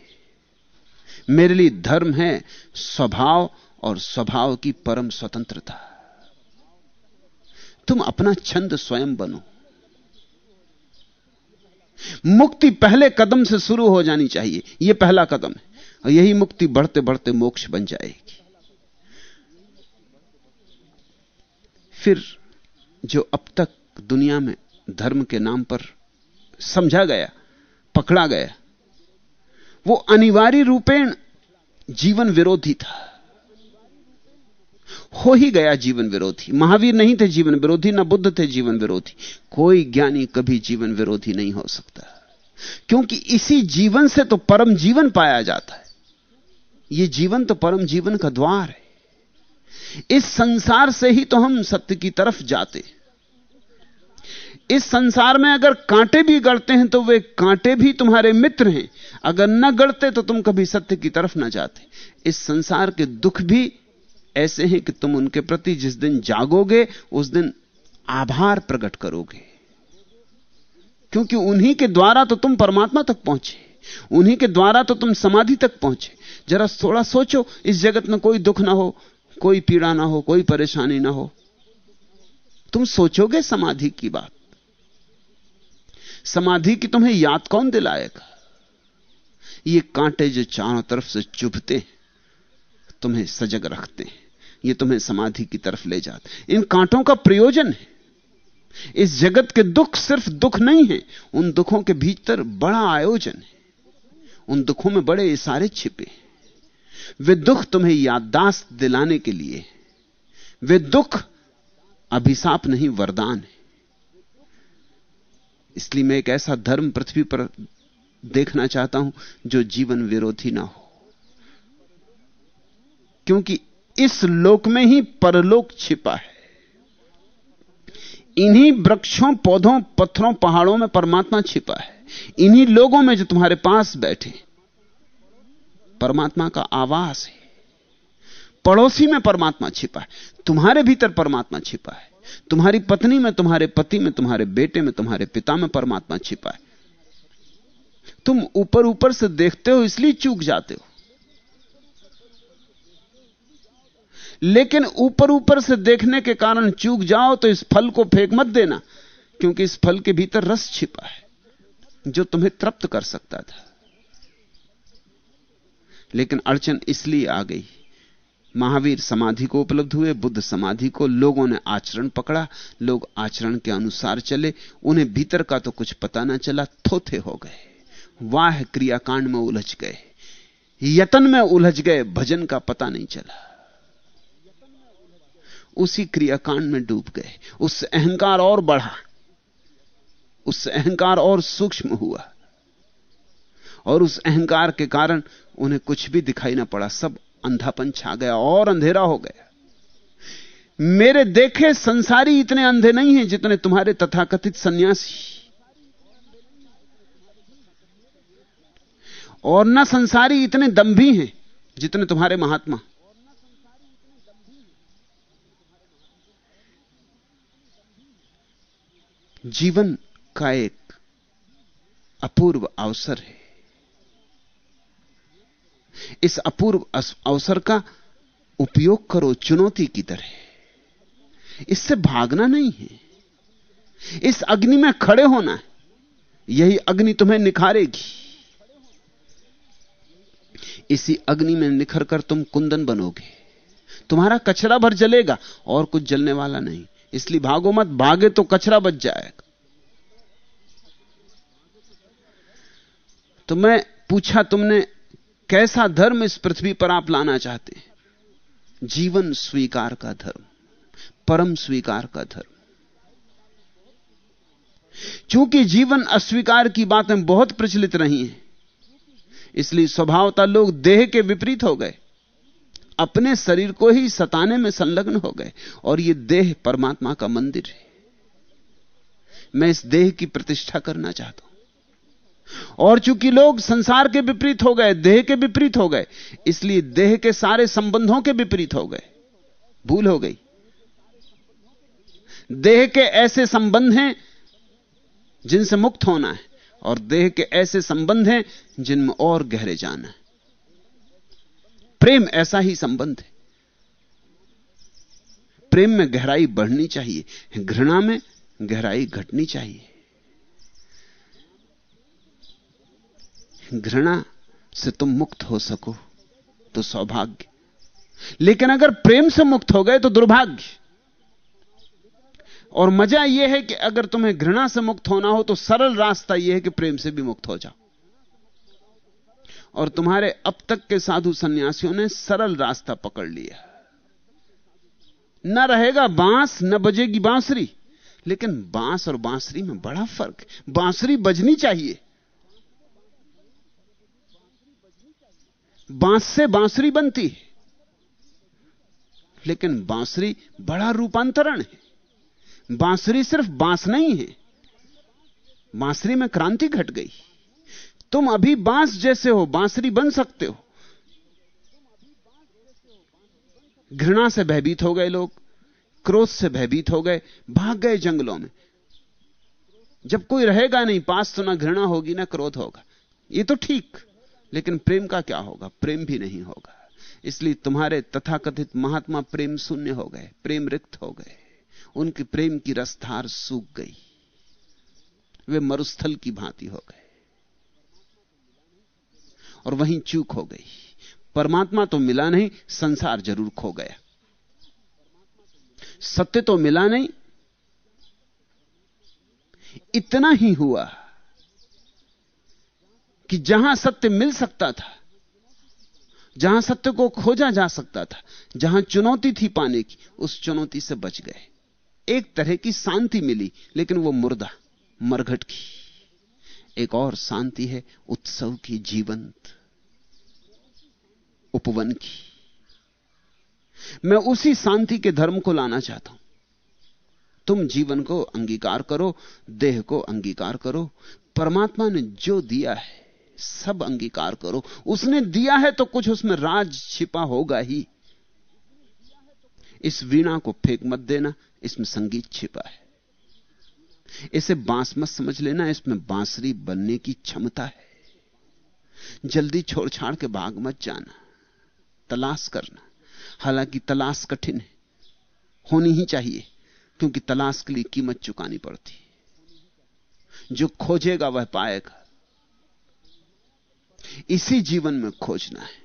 मेरे लिए धर्म है स्वभाव और स्वभाव की परम स्वतंत्रता। तुम अपना छंद स्वयं बनो। मुक्ति पहले कदम से शुरू हो जानी चाहिए। यह पहला कदम है। और यही मुक्ति बढ़ते बढ़ते मोक्ष बन जाएगी। फिर जो अब तक दुनिया में धर्म के नाम पर समझा गया, पकड़ा गया वो अनिवार्य रूपेण जीवन विरोधी था। हो ही गया जीवन विरोधी। महावीर नहीं थे जीवन विरोधी, ना बुद्ध थे जीवन विरोधी। कोई ज्ञानी कभी जीवन विरोधी नहीं हो सकता। क्योंकि इसी जीवन से तो परम जीवन पाया जाता है। यह जीवन तो परम जीवन का द्वार है। इस संसार से ही तो हम सत्य की तरफ़ जाते इस संसार में अगर कांटे भी गढ़ते हैं तो वे कांटे भी तुम्हारे मित्र हैं। अगर न गढ़ते तो तुम कभी सत्य की तरफ़ ना जाते। इस संसार के दुख भी ऐसे हैं कि तुम उनके प्रति जिस दिन जागोगे, उस दिन आभार प्रकट करोगे। क्योंकि उन्हीं के द्वारा तो तुम परमात्मा तक पहुँचे। उन्हीं के द्वारा तो तुम समाधि तक पहुँचे। जरा थोड़ा सोचो, इस जगत में कोई दुख ना हो, कोई पीड़ा ना हो, कोई परेशानी ना हो। तुम सोचोगे समाधि की बात। समाधि की तुम्हें याद कौन दिलाएगा? ये कांटे जो चारों तरफ़ से चुभते तुम्हें सजग रखते हैं, ये तुम्हें समाधि की तरफ़ ले जाते इन कांटों का प्रयोजन है। इस जगत के दुख सिर्फ़ दुख नहीं है, उन दुखों के भीतर बड़ा आयोजन है। उन दुखों में बड़े इशारे छिपे वे दुख तुम्हें याददाश्त दिलाने के लिए वे दुख अभिशाप नहीं, वरदान है। इसलिए मैं एक ऐसा धर्म पृथ्वी पर देखना चाहता हूँ जो जीवन विरोधी ना हो। क्योंकि इस लोक में ही परलोक छिपा है। इन्हीं वृक्षों, पौधों, पत्थरों, पहाड़ों में परमात्मा छिपा है। इन्हीं लोगों में जो तुम्हारे पास बैठे, परमात्मा का आवास है। पड़ोसी में परमात्मा छिपा है, तुम्हारे भीतर परमात्मा छिपा है। तुम्हारी पत्नी में, तुम्हारे पति में, तुम्हारे बेटे में, तुम्हारे पिता में परमात्मा छिपा है। तुम ऊपर ऊपर से देखते हो, इसलिए चूक जाते हो। लेकिन ऊपर ऊपर से देखने के कारण चूक जाओ तो इस फल को फेंक मत देना, क्योंकि इस फल के भीतर रस छिपा है, जो तुम्हें तृप्त कर सकता था। लेकिन अड़चन इसलिए आ गई, महावीर समाधि को उपलब्ध हुए, बुद्ध समाधि को लोगों ने आचरण पकड़ा, लोग आचरण के अनुसार चले, उन्हें भीतर का तो कुछ पता ना चला, थोथे हो गए। वाह क्रियाकांड में उलझ गए। यतन में उलझ गए, भजन का पता नहीं चला। उसी क्रियाकांड में डूब गए। उससे अहंकार और बढ़ा। उससे अहंकार और सूक्ष्म हुआ। और उस अहंकार के कारण उन्हें कुछ भी दिखाई ना पड़ा। सब अंधापन छा गया और अंधेरा हो गया। मेरे देखे संसारी इतने अंधे नहीं हैं जितने तुम्हारे तथाकथित सन्यासी। और न संसारी इतने दम्भी हैं जितने तुम्हारे महात्मा। जीवन का एक अपूर्व अवसर है। इस अपूर्व अवसर का उपयोग करो, चुनौती की तरह। इससे भागना नहीं है। इस अग्नि में खड़े होना है। यही अग्नि तुम्हें निखारेगी। इसी अग्नि में निखर कर तुम कुंदन बनोगे। तुम्हारा कचरा भर जलेगा और कुछ जलने वाला नहीं। इसलिए भागो मत, भागे तो कचरा बच जाएगा। तो मैं पूछा तुमने, कैसा धर्म इस पृथ्वी पर आप लाना चाहते हैं? जीवन स्वीकार का धर्म, परम स्वीकार का धर्म। चूँकि जीवन अस्वीकार की बातें बहुत प्रचलित रही हैं इसलिए स्वभावता लोग देह के विपरीत हो गए। अपने शरीर को ही सताने में संलग्न हो गए और यह देह परमात्मा का मंदिर है। मैं इस देह की प्रतिष्ठा करना चाहता हूँ। और चूँकि लोग संसार के विपरीत हो गए, देह के विपरीत हो गए, इसलिए देह के सारे संबंधों के विपरीत हो गए। भूल हो गई। देह के ऐसे संबंध हैं जिनसे मुक्त होना है। और देह के ऐसे संबंध हैं जिनमें और गहरे जाना है। प्रेम ऐसा ही संबंध है। प्रेम में गहराई बढ़नी चाहिए, घृणा में गहराई घटनी चाहिए। घृणा से तुम मुक्त हो सको तो सौभाग्य। लेकिन अगर प्रेम से मुक्त हो गए तो दुर्भाग्य। और मज़ा यह है कि अगर तुम्हें घृणा से मुक्त होना हो तो सरल रास्ता यह है कि प्रेम से भी मुक्त हो जाओ। और तुम्हारे अब तक के साधु सन्यासियों ने सरल रास्ता पकड़ लिया न रहेगा बाँस, न बजेगी बांसुरी, लेकिन बाँस और बांसुरी में बड़ा फ़र्क बांसुरी बजनी चाहिए। बाँस से बांसुरी बनती है, लेकिन बांसुरी बड़ा रूपांतरण है। बांसुरी सिर्फ़ बाँस नहीं है। बांसुरी में क्रांति घट गई। तुम अभी बाँस जैसे हो, बांसुरी बन सकते हो। घृणा से भयभीत हो गए लोग, क्रोध से भयभीत हो गए, भाग गए जंगलों में। जब कोई रहेगा नहीं, पास तो ना घृणा होगी, ना क्रोध होगा। ये तो ठीक, लेकिन प्रेम का क्या होगा? प्रेम भी नहीं होगा। इसलिए तुम्हारे तथाकथित महात्मा प्रेम शून्य हो गए, प्रेम रिक्त हो गए। उनके प्रेम की रसधार सूख गई। वे मरुस्थल की भांति हो गए। और वहीं चूक हो गई। परमात्मा तो मिला नहीं, संसार ज़रूर खो गया। सत्य तो मिला नहीं। इतना ही हुआ कि जहाँ सत्य मिल सकता था, जहाँ सत्य को खोजा जा सकता था, जहाँ चुनौती थी पाने की, उस चुनौती से बच गए। एक तरह की शांति मिली, लेकिन वो मुर्दा, मरघट की। एक और शांति है, उत्सव की, जीवंत, उपवन की। मैं उसी शांति के धर्म को लाना चाहता हूँ। तुम जीवन को अंगीकार करो, देह को अंगीकार करो, परमात्मा ने जो दिया है, सब अंगीकार करो। उसने दिया है तो कुछ उसमें राज छिपा होगा ही। इस वीणा को फेंक मत देना इसमें संगीत छिपा है। इसे बाँस मत समझ लेना, इसमें बांसुरी बनने की क्षमता है। जल्दी छोड़ छाड़ के भाग मत जाना, तलाश करना। हालाँकि तलाश कठिन है, होनी ही चाहिए, क्योंकि तलाश के लिए कीमत चुकानी पड़ती। जो खोजेगा वह पाएगा। इसी जीवन में खोजना है।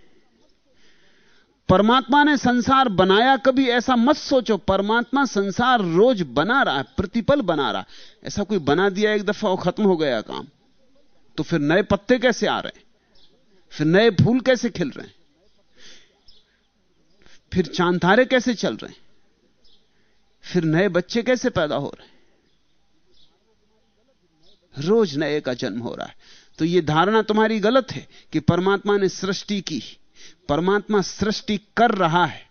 परमात्मा ने संसार बनाया, कभी ऐसा मत सोचो, परमात्मा संसार रोज बना रहा है, प्रतिपल बना रहा है। ऐसा कोई बना दिया एक दफ़ा और खत्म हो गया काम। तो फिर नए पत्ते कैसे आ रहे हैं? फिर नए फूल कैसे खिल रहे हैं? फिर चांतारे कैसे चल रहे हैं? फिर नए बच्चे कैसे पैदा हो रहे हैं? रोज नए का जन्म हो रहा है। तो यह धारणा तुम्हारी गलत है कि परमात्मा ने सृष्टि की। परमात्मा सृष्टि कर रहा है।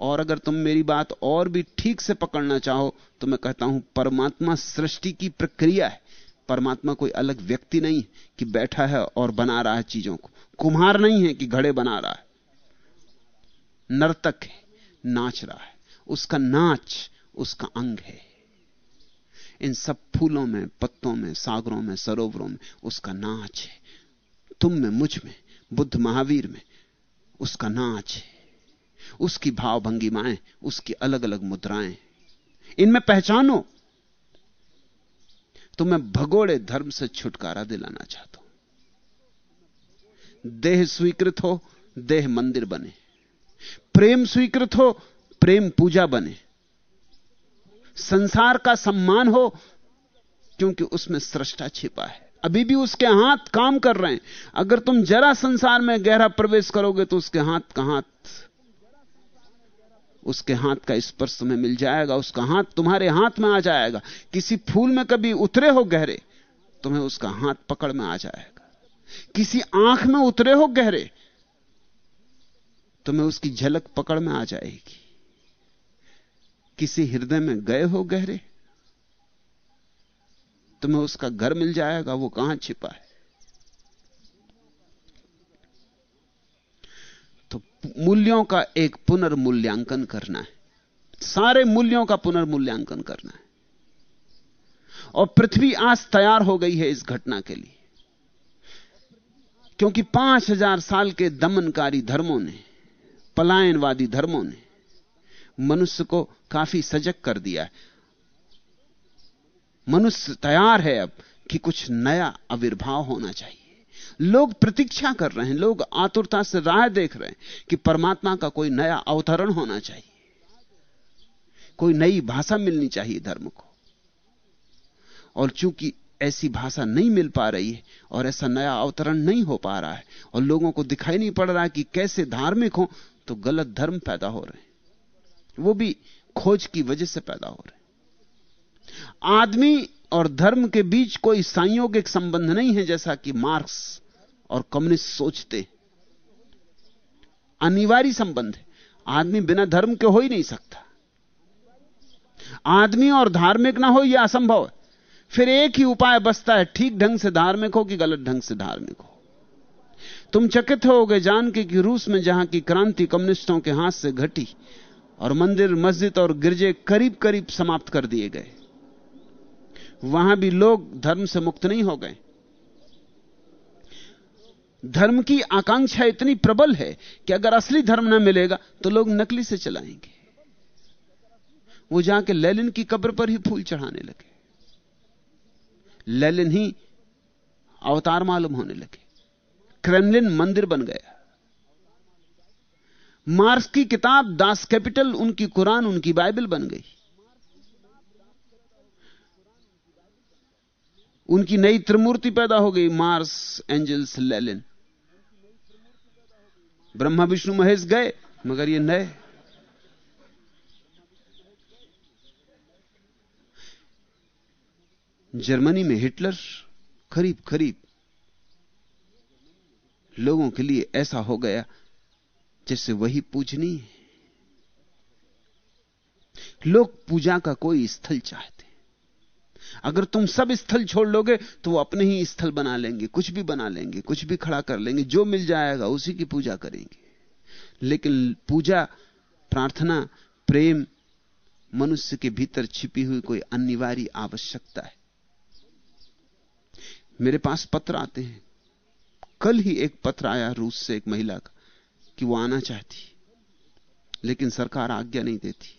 और अगर तुम मेरी बात और भी ठीक से पकड़ना चाहो तो मैं कहता हूँ, परमात्मा सृष्टि की प्रक्रिया है। परमात्मा कोई अलग व्यक्ति नहीं कि बैठा है और बना रहा है चीज़ों को। कुम्हार नहीं है कि घड़े बना रहा है। नर्तक है, नाच रहा है। उसका नाच, उसका अंग है। इन सब फूलों में, पत्तों में, सागरों में, सरोवरों में उसका नाच है। तुम में, मुझमें, बुद्ध महावीर में उसका नाच है, उसकी भाव भंगिमाएँ उसकी अलग अलग मुद्राएँ। इनमें पहचानो। तो मैं भगोड़े धर्म से छुटकारा दिलाना चाहता हूँ। देह स्वीकृत हो, देह मंदिर बने। प्रेम स्वीकृत हो, प्रेम पूजा बने। संसार का सम्मान हो, क्योंकि उसमें सृष्टा छिपा है। अभी भी उसके हाथ काम कर रहे हैं। अगर तुम जरा संसार में गहरा प्रवेश करोगे तो उसके हाथ का हाथ, उसके हाथ का स्पर्श तुम्हें मिल जाएगा, उसका हाथ तुम्हारे हाथ में आ जाएगा। किसी फूल में कभी उतरे हो गहरे, तुम्हें उसका हाथ पकड़ में आ जाएगा। किसी आँख में उतरे हो गहरे, तुम्हें उसकी झलक पकड़ में आ जाएगी। किसी हृदय में गए हो गहरे तुम्हें उसका घर मिल जाएगा, वो कहाँ छिपा है? तो मूल्यों का एक पुनर्मूल्यांकन करना है। सारे मूल्यों का पुनर्मूल्यांकन करना है। और पृथ्वी आज तैयार हो गई है इस घटना के लिए। क्योंकि पाँच हज़ार साल के दमनकारी धर्मों ने, पलायनवादी धर्मों ने मनुष्य को काफ़ी सजग कर दिया है। मनुष्य तैयार है अब कि कुछ नया आविर्भाव होना चाहिए। लोग प्रतीक्षा कर रहे हैं, लोग आतुरता से राह देख रहे हैं कि परमात्मा का कोई नया अवतरण होना चाहिए। कोई नई भाषा मिलनी चाहिए धर्म को। और चूँकि ऐसी भाषा नहीं मिल पा रही है और ऐसा नया अवतरण नहीं हो पा रहा है और लोगों को दिखाई नहीं पड़ रहा कि कैसे धार्मिक हो तो गलत धर्म पैदा हो रहे हैं। वो भी खोज की वजह से पैदा हो रहे हैं। आदमी और धर्म के बीच कोई संयोगिक संबंध नहीं है जैसा कि मार्क्स और कम्युनिस्ट सोचते। अनिवार्य संबंध है। आदमी बिना धर्म के हो ही नहीं सकता। आदमी और धार्मिक ना हो, यह असंभव है। फिर एक ही उपाय बचता है, ठीक ढंग से धार्मिक हो कि गलत ढंग से धार्मिक हो। तुम चकित होगे जान के कि रूस में जहाँ की क्रांति कम्युनिस्टों के हाथ से घटी और मंदिर, मस्जिद और गिरजे करीब करीब समाप्त कर दिए गए। वहाँ भी लोग धर्म से मुक्त नहीं हो गए। धर्म की आकांक्षा इतनी प्रबल है कि अगर असली धर्म ना मिलेगा तो लोग नकली से चलाएँगे। वो जाके लेलिन की कब्र पर ही फूल चढ़ाने लगे। लेलिन ही अवतार मालूम होने लगे। क्रेमलिन मंदिर बन गया। मार्क्स की किताब, दास कैपिटल, उनकी कुरान, उनकी बाइबल बन गई। उनकी नई त्रिमूर्ति पैदा हो गई Marx Engels Lenin Brahma, Vishnu, Mahesh गए, मगर ये नए। जर्मनी में हिटलर करीब करीब लोगों के लिए ऐसा हो गया जैसे वही पूजनीय है। लोग पूजा का कोई स्थल चाहते। अगर तुम सब स्थल छोड़ लोगे तो वो अपने ही स्थल बना लेंगे, कुछ भी बना लेंगे, कुछ भी खड़ा कर लेंगे, जो मिल जाएगा उसी की पूजा करेंगे। लेकिन पूजा, प्रार्थना, प्रेम, मनुष्य के भीतर छिपी हुई कोई अनिवार्य आवश्यकता है। मेरे पास पत्र आते हैं। कल ही एक पत्र आया रूस से एक महिला का, कि वो आना चाहती लेकिन सरकार आज्ञा नहीं देती।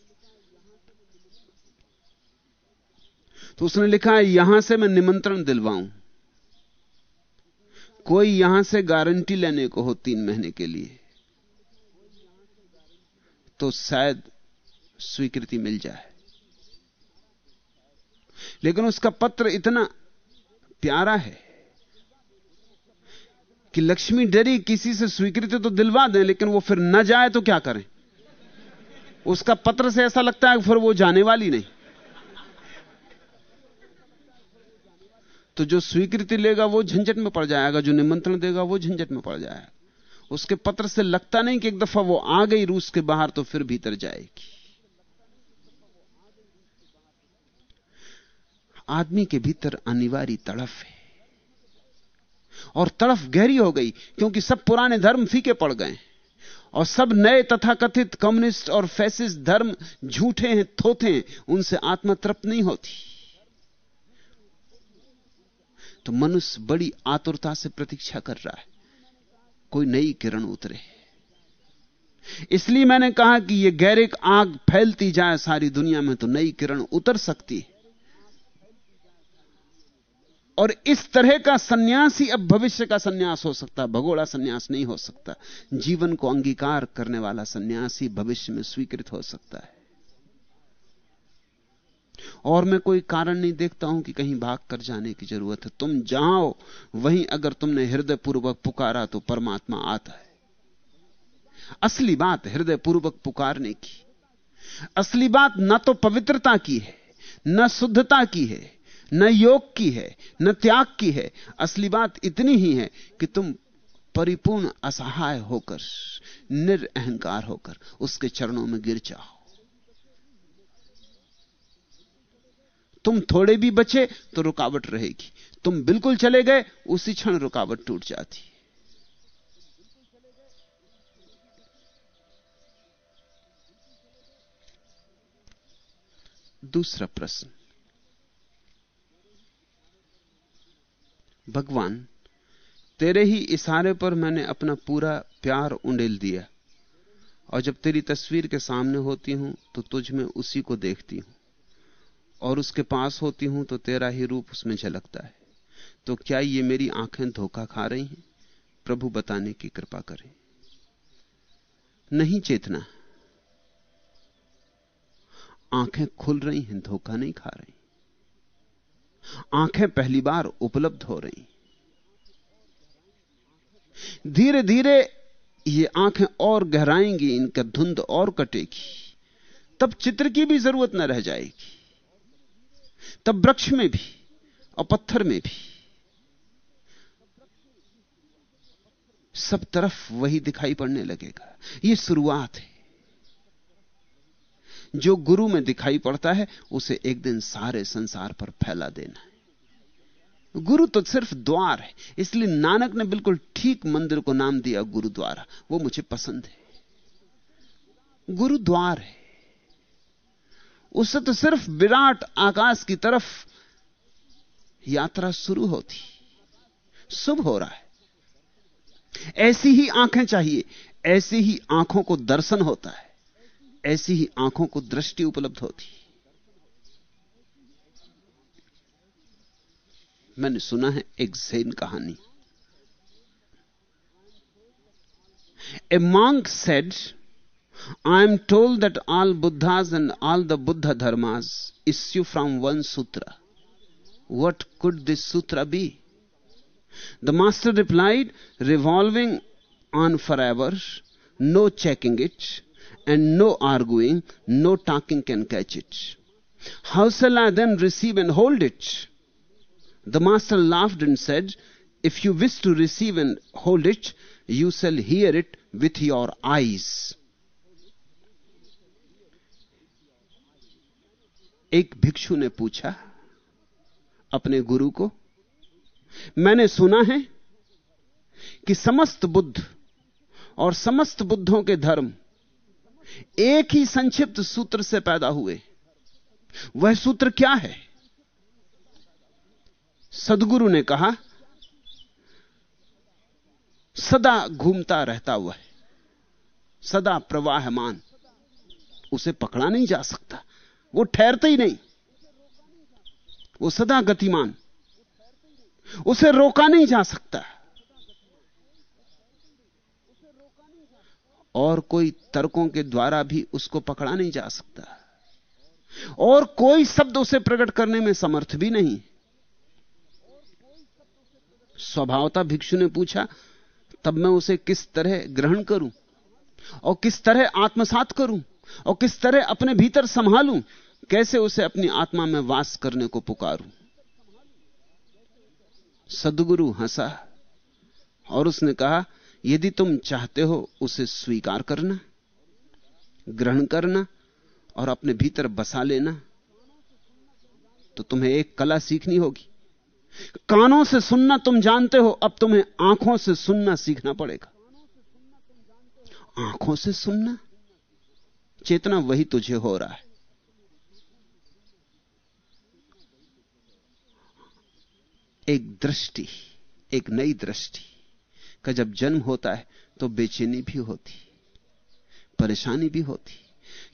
तो उसने लिखा है यहाँ से मैं निमंत्रण दिलवाऊं। कोई यहाँ से गारंटी लेने को हो तीन महीने के लिए तो शायद स्वीकृति मिल जाए। लेकिन उसका पत्र इतना प्यारा है कि लक्ष्मी डरी किसी से स्वीकृति तो दिलवा दें, लेकिन वो फिर न जाए तो क्या करें? उसका पत्र से ऐसा लगता है फिर वो जाने वाली नहीं। तो जो स्वीकृति लेगा वो झंझट में पड़ जाएगा, जो निमंत्रण देगा वो झंझट में पड़ जाएगा। उसके पत्र से लगता नहीं कि एक दफ़ा वो आ गई, रूस के बाहर तो फिर भीतर जाएगी। आदमी के भीतर अनिवार्य तड़फ है। और तड़फ गहरी हो गई, क्योंकि सब पुराने धर्म फीके पड़ गए और सब नए तथाकथित कम्युनिस्ट और फैसिस्ट धर्म झूठे हैं, थोथे हैं, उनसे आत्मा तृप्त नहीं होती। तो मनुष्य बड़ी आतुरता से प्रतीक्षा कर रहा है। कोई नई किरण उतरे। इसलिए मैंने कहा कि यह गैरिक आग फैलती जाए सारी दुनिया में तो नई किरण उतर सकती है। और इस तरह का सन्यास ही अब भविष्य का सन्यास हो सकता, भगोड़ा सन्यास नहीं हो सकता। जीवन को अंगीकार करने वाला सन्यास ही भविष्य में स्वीकृत हो सकता है। और मैं कोई कारण नहीं देखता हूँ कि कहीं भाग कर जाने की ज़रूरत है। तुम हो वहीं अगर तुमने हृदय पूर्वक पुकारा तो परमात्मा आता है। असली बात हृदय पूर्वक पुकारने की, असली बात न तो पवित्रता की है, न शुद्धता की है, न योग की है, न त्याग की है। असली बात इतनी ही है कि तुम परिपूर्ण असहाय होकर, निरअहकार होकर उसके चरणों में गिर जाओ। तुम थोड़े भी बचे तो रुकावट रहेगी। तुम बिल्कुल चले गए, उसी क्षण रुकावट टूट जाती। है दूसरा प्रश्न। भगवान, तेरे ही इशारे पर मैंने अपना पूरा प्यार उंडेल दिया। और जब तेरी तस्वीर के सामने होती हूँ तो तुझ में उसी को देखती हूँ। और उसके पास होती हूँ तो तेरा ही रूप उसमें झलकता है। तो क्या ये मेरी आँखें धोखा खा रही हैं? प्रभु बताने की कृपा करें। नहीं चेतना। आँखें खुल रही हैं, धोखा नहीं खा रही। आँखें पहली बार उपलब्ध हो रही। धीरे धीरे ये आँखें और गहराएँगी, इनका धुंध और कटेगी। तब चित्र की भी ज़रूरत न रह जाएगी। तब वृक्ष में भी और पत्थर में भी। सब तरफ़ वही दिखाई पड़ने लगेगा। यह शुरुआत है। जो गुरु में दिखाई पड़ता है, उसे एक दिन सारे संसार पर फैला देना है। गुरु तो सिर्फ़ द्वार है, इसलिए नानक ने बिल्कुल ठीक मंदिर को नाम दिया गुरुद्वारा। वो मुझे पसंद है। गुरुद्वार है। उससे तो सिर्फ़ विराट आकाश की तरफ़ यात्रा शुरू होती। शुभ हो रहा है। ऐसी ही आँखें चाहिए, ऐसी ही आँखों को दर्शन होता है, ऐसी ही आँखों को दृष्टि उपलब्ध होती। मैंने सुना है एक जैन कहानी। A monk said I am told that all Buddhas and all the Buddha dharmas issue from one sutra. What could this sutra be? The master replied, revolving on forever, no checking it, and no arguing, no talking can catch it. How shall I then receive and hold it? The master laughed and said, If you wish to receive and hold it, you shall hear it with your eyes. एक भिक्षु ने पूछा, अपने गुरु को, मैंने सुना है कि समस्त बुद्ध और समस्त बुद्धों के धर्म एक ही संक्षिप्त सूत्र से पैदा हुए। वह सूत्र क्या है? सदगुरु ने कहा, सदा घूमता रहता हुआ है, सदा प्रवाहमान, उसे पकड़ा नहीं जा सकता। वो ठहरते ही नहीं। वो सदा गतिमान। उसे रोका नहीं जा सकता। और कोई तर्कों के द्वारा भी उसको पकड़ा नहीं जा सकता। और कोई शब्द उसे प्रकट करने में समर्थ भी नहीं। स्वभावता भिक्षु ने पूछा, तब मैं उसे किस तरह ग्रहण करूँ? और किस तरह आत्मसात करूँ? और किस तरह अपने भीतर संभालूं? कैसे उसे अपनी आत्मा में वास करने को पुकारूं? सदगुरु हंसा और उसने कहा, यदि तुम चाहते हो उसे स्वीकार करना, ग्रहण करना और अपने भीतर बसा लेना तो तुम्हें एक कला सीखनी होगी। कानों से सुनना तुम जानते हो, अब तुम्हें आँखों से सुनना सीखना पड़ेगा। आँखों से सुनना? चेतना वही तुझे हो रहा है। एक दृष्टि, एक नई दृष्टि का जब जन्म होता है तो बेचैनी भी होती, परेशानी भी होती,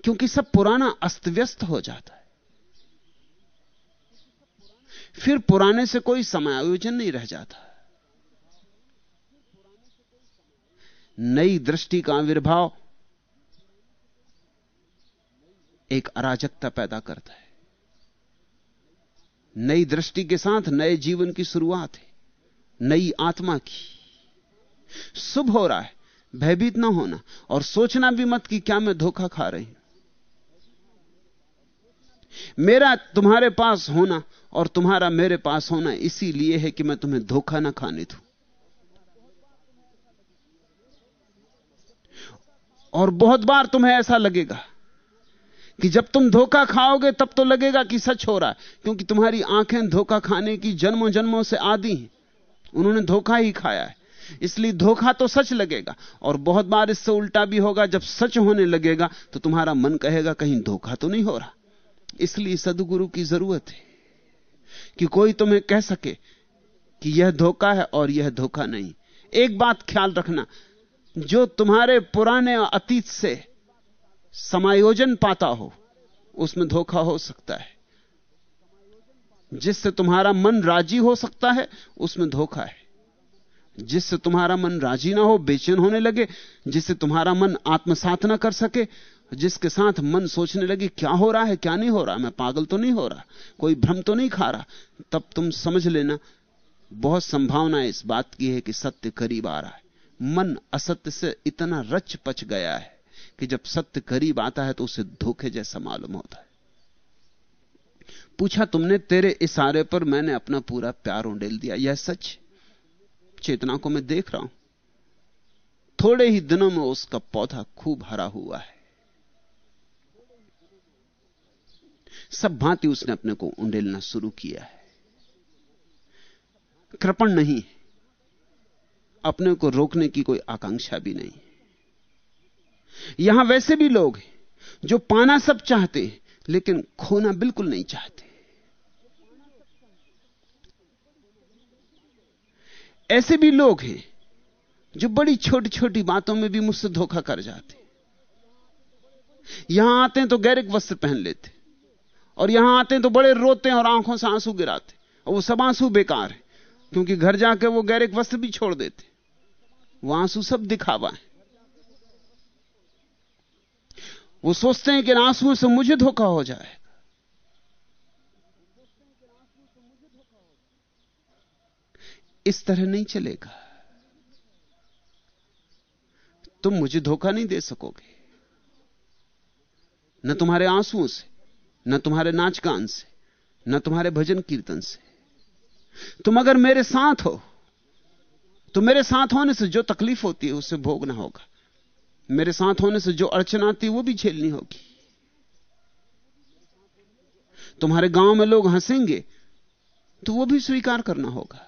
क्योंकि सब पुराना अस्त व्यस्त हो जाता है। फिर पुराने से कोई समायोजन नहीं रह जाता। नई दृष्टि का आविर्भाव एक अराजकता पैदा करता है। नई दृष्टि के साथ नए जीवन की शुरुआत है। नई आत्मा की। शुभ हो रहा है, भयभीत ना होना, और सोचना भी मत कि क्या मैं धोखा खा रही हूँ। मेरा तुम्हारे पास होना और तुम्हारा मेरे पास होना इसीलिए है कि मैं तुम्हें धोखा ना खाने दू। और बहुत बार तुम्हें ऐसा लगेगा कि जब तुम धोखा खाओगे, तब तो लगेगा कि सच हो रहा है, क्योंकि तुम्हारी आँखें धोखा खाने की जन्मों जन्मों से आदि हैं। उन्होंने धोखा ही खाया है। इसलिए धोखा तो सच लगेगा, और बहुत बार इससे उल्टा भी होगा, जब सच होने लगेगा तो तुम्हारा मन कहेगा, कहीं धोखा तो नहीं हो रहा। इसलिए सदगुरु की ज़रूरत है कि कोई तुम्हें कह सके कि यह धोखा है और यह धोखा नहीं। एक बात ख्याल रखना, जो तुम्हारे पुराने अतीत से समायोजन पाता हो, उसमें धोखा हो सकता है। जिससे तुम्हारा मन राज़ी हो सकता है, उसमें धोखा है। जिससे तुम्हारा मन राज़ी ना हो, बेचैन होने लगे। जिससे तुम्हारा मन आत्मसात ना कर सके, जिसके साथ मन सोचने लगे, क्या हो रहा है, क्या नहीं हो रहा, मैं पागल तो नहीं हो रहा, कोई भ्रम तो नहीं खा रहा, तब तुम समझ लेना, बहुत संभावना इस बात की है कि सत्य करीब आ रहा है। मन असत्य से इतना रच पच गया है। कि जब सत्य करीब आता है तो उसे धोखे जैसा मालूम होता है। पूछा, तुमने तेरे इशारे पर मैंने अपना पूरा प्यार उंडेल दिया। यह सच? चेतना को मैं देख रहा हूँ। थोड़े ही दिनों में उसका पौधा खूब हरा हुआ है। सब भांति उसने अपने को उंडेलना शुरू किया है। कृपण नहीं अपने को रोकने की कोई आकांक्षा भी नहीं यहाँ वैसे भी लोग हैं जो पाना सब चाहते हैं, लेकिन खोना बिल्कुल नहीं चाहते। ऐसे भी लोग हैं जो बड़ी छोटी छोटी बातों में भी मुझसे धोखा कर जाते यहाँ आते हैं तो गैरिक वस्त्र पहन लेते और यहाँ आते हैं तो बड़े रोते हैं और आँखों से आँसू गिराते और वो सब आँसू बेकार है, क्योंकि घर जाके वो गैरिक वस्त्र भी छोड़ देते वो आँसू सब दिखावा है। वो सोचते हैं कि आंसुओं से मुझे धोखा हो जाए। इस तरह नहीं चलेगा। तुम मुझे धोखा नहीं दे सकोगे। न तुम्हारे आंसुओं से, न तुम्हारे नाच गान से, न तुम्हारे भजन कीर्तन से। तुम अगर मेरे साथ हो तो मेरे साथ होने से जो तकलीफ़ होती है, उसे भोगना होगा। मेरे साथ होने से जो अड़चन आती वो भी झेलनी होगी। तुम्हारे गाँव में लोग हंसेंगे तो वो भी स्वीकार करना होगा।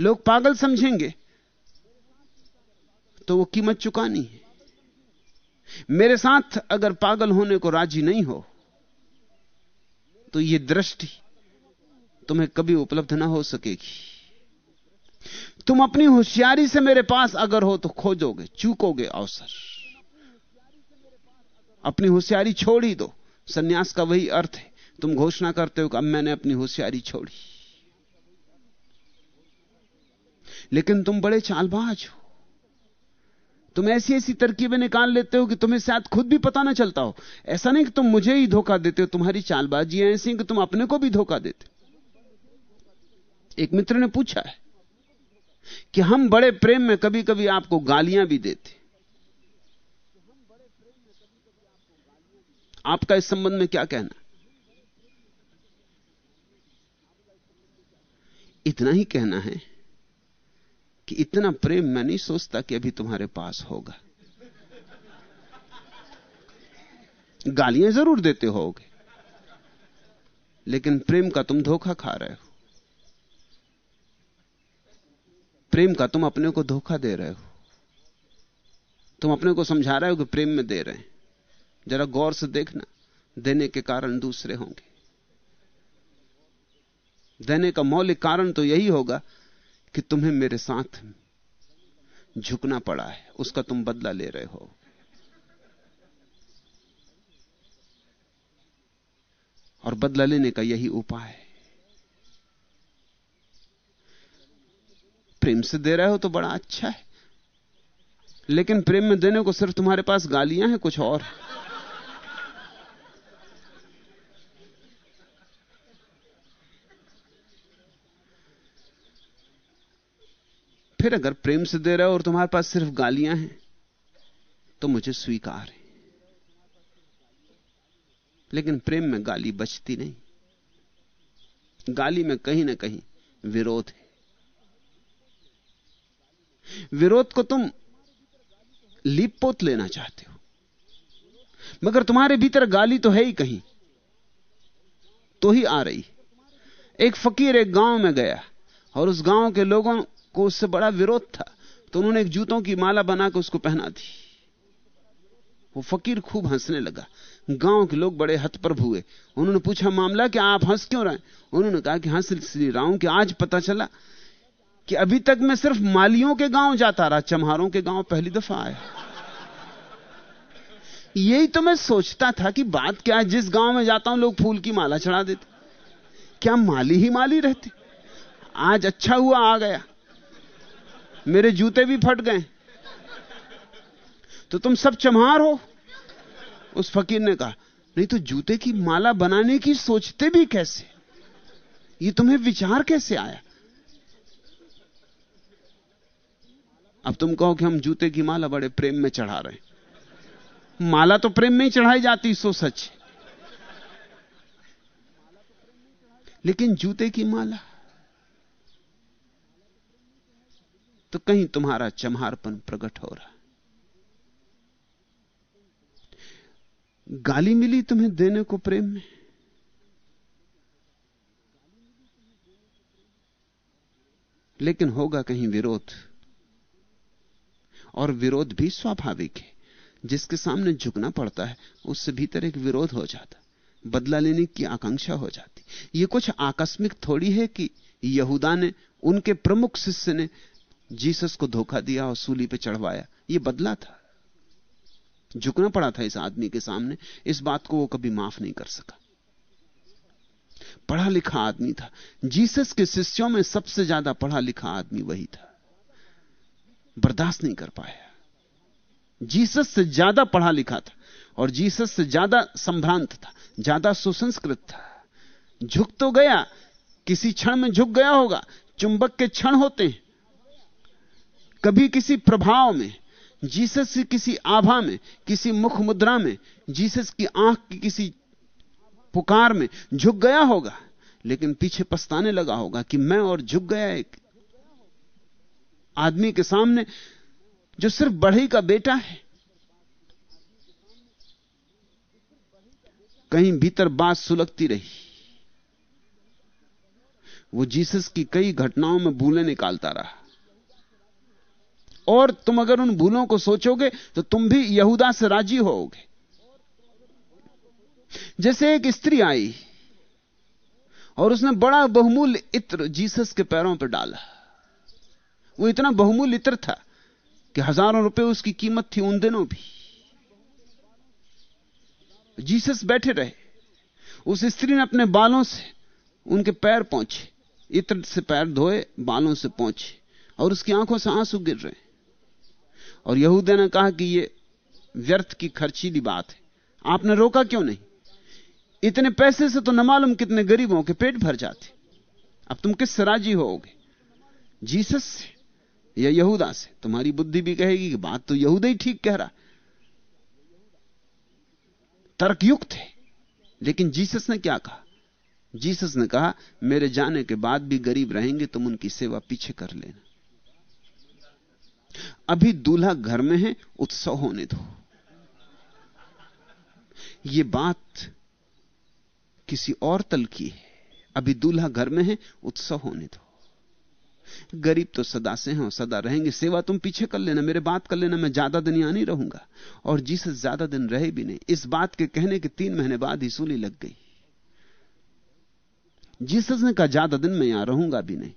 लोग पागल समझेंगे तो वो कीमत चुकानी है। मेरे साथ अगर पागल होने को राज़ी नहीं हो तो ये दृष्टि तुम्हें कभी उपलब्ध ना हो सकेगी। तुम अपनी होशियारी से मेरे पास अगर हो तो खोजोगे, चूकोगे अवसर। अपनी होशियारी छोड़ ही दो। सन्यास का वही अर्थ है। तुम घोषणा करते हो कि अब मैंने अपनी होशियारी छोड़ी। लेकिन तुम बड़े चालबाज हो। तुम ऐसी ऐसी तरकीबें निकाल लेते हो कि तुम्हें शायद खुद भी पता ना चलता हो। ऐसा नहीं कि तुम मुझे ही धोखा देते हो, तुम्हारी चालबाजी ऐसी कि तुम अपने को भी धोखा देते एक मित्र ने पूछा है कि हम बड़े प्रेम में कभी कभी आपको गालियाँ भी देते। आपका इस संबंध में क्या कहना? इतना ही कहना है कि इतना प्रेम मैं नहीं सोचता कि अभी तुम्हारे पास होगा। गालियाँ ज़रूर देते होगे, लेकिन प्रेम का तुम धोखा खा रहे हो। प्रेम का तुम अपने को धोखा दे रहे हो। तुम अपने को समझा रहे हो कि प्रेम में दे रहे हैं। जरा गौर से देखना, देने के कारण दूसरे होंगे। देने का मौलिक कारण तो यही होगा कि तुम्हें मेरे साथ झुकना पड़ा है, उसका तुम बदला ले रहे हो। और बदला लेने का यही उपाय है। प्रेम से दे रहे हो तो बड़ा अच्छा है। लेकिन प्रेम में देने को सिर्फ़ तुम्हारे पास गालियाँ हैं, कुछ और। फिर अगर प्रेम से दे रहे हो और तुम्हारे पास सिर्फ़ गालियाँ हैं तो मुझे स्वीकार है। लेकिन प्रेम में गाली बचती नहीं। गाली में कहीं ना कहीं विरोध है। विरोध को तुम लीप पोत लेना चाहते हो। मगर तुम्हारे भीतर गाली तो है ही कहीं। तो ही आ रही। एक फकीर एक गाँव में गया और उस गाँव के लोगों को उससे बड़ा विरोध था। तो उन्होंने एक जूतों की माला बनाकर उसको पहना दी। वो फकीर खूब हंसने लगा। गाँव के लोग बड़े हतप्रभ हुए। उन्होंने पूछा, मामला कि आप हंस क्यों रहे उन्होंने कहा कि हंस इसलिए रहा हूँ कि आज पता चला कि अभी तक मैं सिर्फ़ मालियों के गाँव जाता रहा, चम्हारों के गाँव पहली दफ़ा आया। यही तो मैं सोचता था कि बात क्या है, जिस गाँव में जाता हूँ, लोग फूल की माला चढ़ा देते। क्या माली ही माली रहते? आज अच्छा हुआ, आ गया। मेरे जूते भी फट गए। तो तुम सब चम्हार हो? उस फकीर ने कहा, नहीं तो जूते की माला बनाने की सोचते भी कैसे? ये तुम्हें विचार कैसे आया? अब तुम कहो कि हम जूते की माला बड़े प्रेम में चढ़ा रहे हैं। माला तो प्रेम में ही चढ़ाई जाती, सो सच। लेकिन जूते की माला? तो कहीं तुम्हारा चमहारपन प्रकट हो रहा गाली मिली तुम्हें देने को प्रेम में? लेकिन होगा कहीं विरोध। और विरोध भी स्वाभाविक है। जिसके सामने झुकना पड़ता है, उससे भीतर एक विरोध हो जाता, बदला लेने की आकांक्षा हो जाती। यह कुछ आकस्मिक थोड़ी है कि यहूदा ने, उनके प्रमुख शिष्य ने जीसस को धोखा दिया और सूली पे चढ़वाया। यह बदला था। झुकना पड़ा था इस आदमी के सामने, इस बात को वो कभी माफ़ नहीं कर सका। पढ़ा लिखा आदमी था। जीसस के शिष्यों में सबसे ज़्यादा पढ़ा लिखा आदमी वही था। बर्दाश्त नहीं कर पाया। जीसस से ज़्यादा पढ़ा लिखा था और जीसस से ज़्यादा संभ्रांत था, ज़्यादा सुसंस्कृत था। झुक तो गया, किसी क्षण में झुक गया होगा, चुंबक के क्षण होते हैं। कभी किसी प्रभाव में, जीसस की किसी आभा में, किसी मुख मुद्रा में, जीसस की आँख की किसी पुकार में झुक गया होगा, लेकिन पीछे पछताने लगा होगा कि मैं और झुक गया एक आदमी के सामने, जो सिर्फ़ बढ़ई का बेटा है। कहीं भीतर बात सुलगती रही। वो जीसस की कई घटनाओं में भूलें निकालता रहा। और तुम अगर उन भूलों को सोचोगे तो तुम भी यहूदा से राज़ी होोगे जैसे एक स्त्री आई, और उसने बड़ा बहुमूल्य इत्र जीसस के पैरों पर डाला। वो इतना बहुमूल्य इत्र था कि हज़ारों रुपए उसकी कीमत थी उन दिनों भी। जीसस बैठे रहे। उस स्त्री ने अपने बालों से उनके पैर पहुँचे इत्र से पैर धोए, बालों से पहुँचे और उसकी आँखों से आँसू गिर रहे। और यहूदे ने कहा कि यह व्यर्थ की खर्चीली बात है। आपने रोका क्यों नहीं? इतने पैसे से तो न मालूम कितने गरीबों के पेट भर जाते। अब तुम किससे राज़ी होगे जीसस से। या यहूदा से? तुम्हारी बुद्धि भी कहेगी कि बात तो यहूदा ही ठीक कह रहा। तर्कयुक्त है। लेकिन जीसस ने क्या कहा? जीसस ने कहा, मेरे जाने के बाद भी गरीब रहेंगे, तुम उनकी सेवा पीछे कर लेना। अभी दूल्हा घर में है, उत्सव होने दो। यह बात किसी और तल की है। अभी दूल्हा घर में है, उत्सव होने दो। गरीब तो सदा से हैं सदा रहेंगे। सेवा तुम पीछे कर लेना, मेरे बात कर लेना, मैं ज़्यादा दिन यहाँ नहीं रहूँगा। और जीसस ज़्यादा दिन रहे भी नहीं। इस बात के कहने के तीन महीने बाद ही सूली लग गई। जीसस ने कहा, ज़्यादा दिन मैं यहाँ रहूँगा भी नहीं।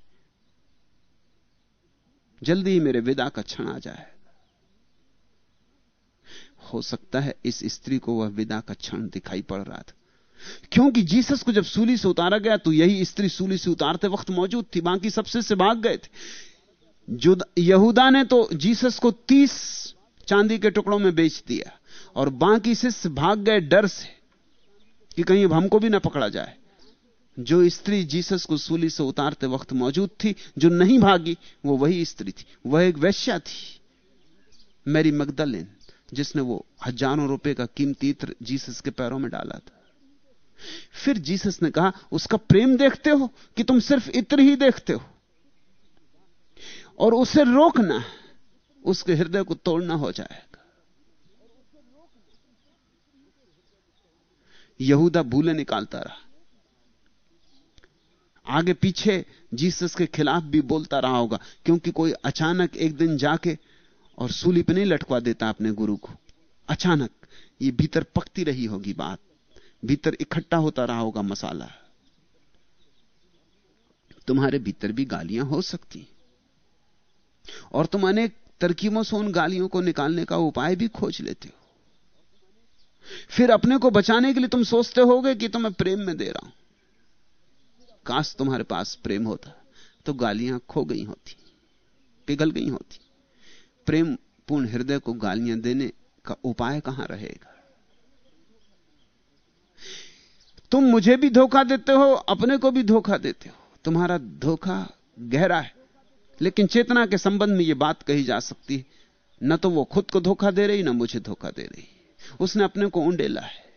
जल्दी ही मेरे विदा का क्षण आ जाए। हो सकता है इस स्त्री को वह विदा का क्षण दिखाई पड़ रहा था। क्योंकि जीसस को जब सूली से उतारा गया तो यही स्त्री सूली से उतारते वक्त मौजूद थी। बाकी सबसे से भाग गए थे। जो यहूदा ने तो जीसस को तीस चांदी के टुकड़ों में बेच दिया और बाकी शिष्य भाग गए डर से कि कहीं अब हमको भी ना पकड़ा जाए। जो स्त्री जीसस को सूली से उतारते वक्त मौजूद थी, जो नहीं भागी, वो वही स्त्री थी। वह एक वैश्या थी, मैरी मगदलिन, जिसने वो हज़ारों रुपए का कीमती इत्र जीसस के पैरों में डाला था। फिर जीसस ने कहा, उसका प्रेम देखते हो कि तुम सिर्फ़ इत्र ही देखते हो? और उसे रोकना, उसके हृदय को तोड़ना हो जाएगा। यहूदा भूले निकालता रहा। आगे पीछे जीसस के खिलाफ भी बोलता रहा होगा, क्योंकि कोई अचानक एक दिन जाके और सूली पे नहीं लटकवा देता अपने गुरु को। अचानक ये भीतर पकती रही होगी बात। भीतर इकट्ठा होता रहा होगा मसाला। तुम्हारे भीतर भी गालियाँ हो सकती। और तुम अनेक तरकीबों से उन गालियों को निकालने का उपाय भी खोज लेते हो। फिर अपने को बचाने के लिए तुम सोचते होगे कि तुम्हें प्रेम में दे रहा हूँ। काश तुम्हारे पास प्रेम होता तो गालियाँ खो गई होती, पिघल गई होती। प्रेम पूर्ण हृदय को गालियाँ देने का उपाय कहाँ रहेगा? तुम मुझे भी धोखा देते हो, अपने को भी धोखा देते हो। तुम्हारा धोखा गहरा है, लेकिन चेतना के संबंध में यह बात कही जा सकती है। न तो वो खुद को धोखा दे रही, ना मुझे धोखा दे रही। उसने अपने को उंडेला है।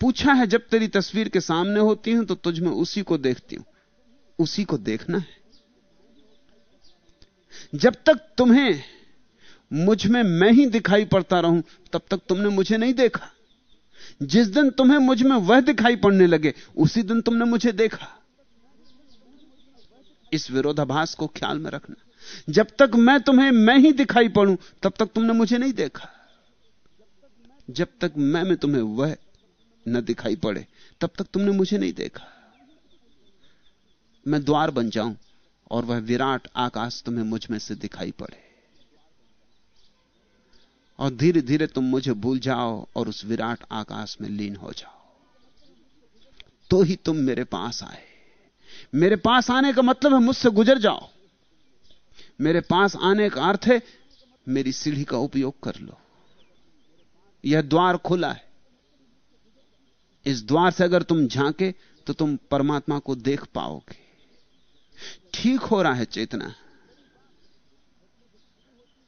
पूछा है, जब तेरी तस्वीर के सामने होती हूँ तो तुझ में उसी को देखती हूँ। उसी को देखना है। जब तक तुम्हें मुझमें मैं ही दिखाई पड़ता रहूँ, तब तक तुमने मुझे नहीं देखा। जिस दिन तुम्हें मुझमें वह दिखाई पड़ने लगे, उसी दिन तुमने मुझे देखा। इस विरोधाभास को ख्याल में रखना। जब तक मैं तुम्हें मैं ही दिखाई पड़ूं, तब तक तुमने मुझे नहीं देखा। जब तक मैं में तुम्हें वह न दिखाई पड़े, तब तक तुमने मुझे नहीं देखा। मैं द्वार बन जाऊँ और वह विराट आकाश तुम्हें मुझमें से दिखाई पड़े। और धीरे धीरे तुम मुझे भूल जाओ और उस विराट आकाश में लीन हो जाओ। तो ही तुम मेरे पास आए। मेरे पास आने का मतलब है मुझसे गुजर जाओ। मेरे पास आने का अर्थ है मेरी सीढ़ी का उपयोग कर लो। यह द्वार खुला है। इस द्वार से अगर तुम झांके तो तुम परमात्मा को देख पाओगे। ठीक हो रहा है चेतना।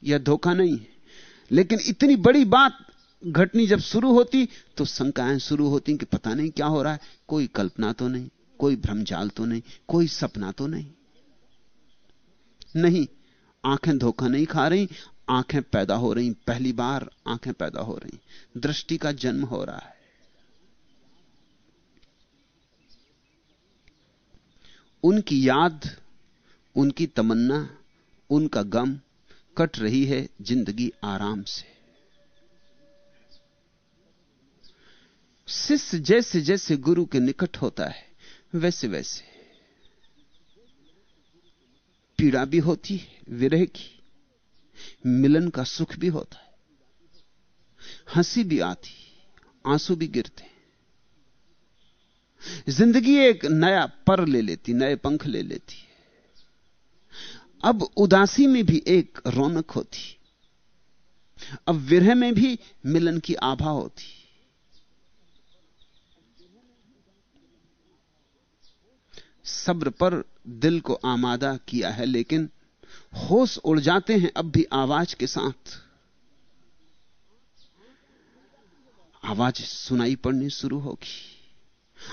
यह धोखा नहीं है। लेकिन इतनी बड़ी बात घटनी जब शुरू होती तो शंकाएँ शुरू होती कि पता नहीं क्या हो रहा है। कोई कल्पना तो नहीं, कोई भ्रमजाल तो नहीं, कोई सपना तो नहीं। नहीं, आँखें धोखा नहीं खा रही, आँखें पैदा हो रही, पहली बार आँखें पैदा हो रही। दृष्टि का जन्म हो रहा है। उनकी याद, उनकी तमन्ना, उनका गम कट रही है ज़िंदगी आराम से। शिष्य जैसे जैसे गुरु के निकट होता है, वैसे वैसे। पीड़ा भी होती है, विरह की। मिलन का सुख भी होता है। हँसी भी आती, आँसू भी गिरते ज़िंदगी एक नया पर ले लेती, नए पंख ले लेती। अब उदासी में भी एक रौनक होती। अब विरह में भी मिलन की आभा होती। सब्र पर दिल को आमादा किया है, लेकिन होश उड़ जाते हैं अब भी आवाज़ के साथ। आवाज़ सुनाई पड़नी शुरू होगी।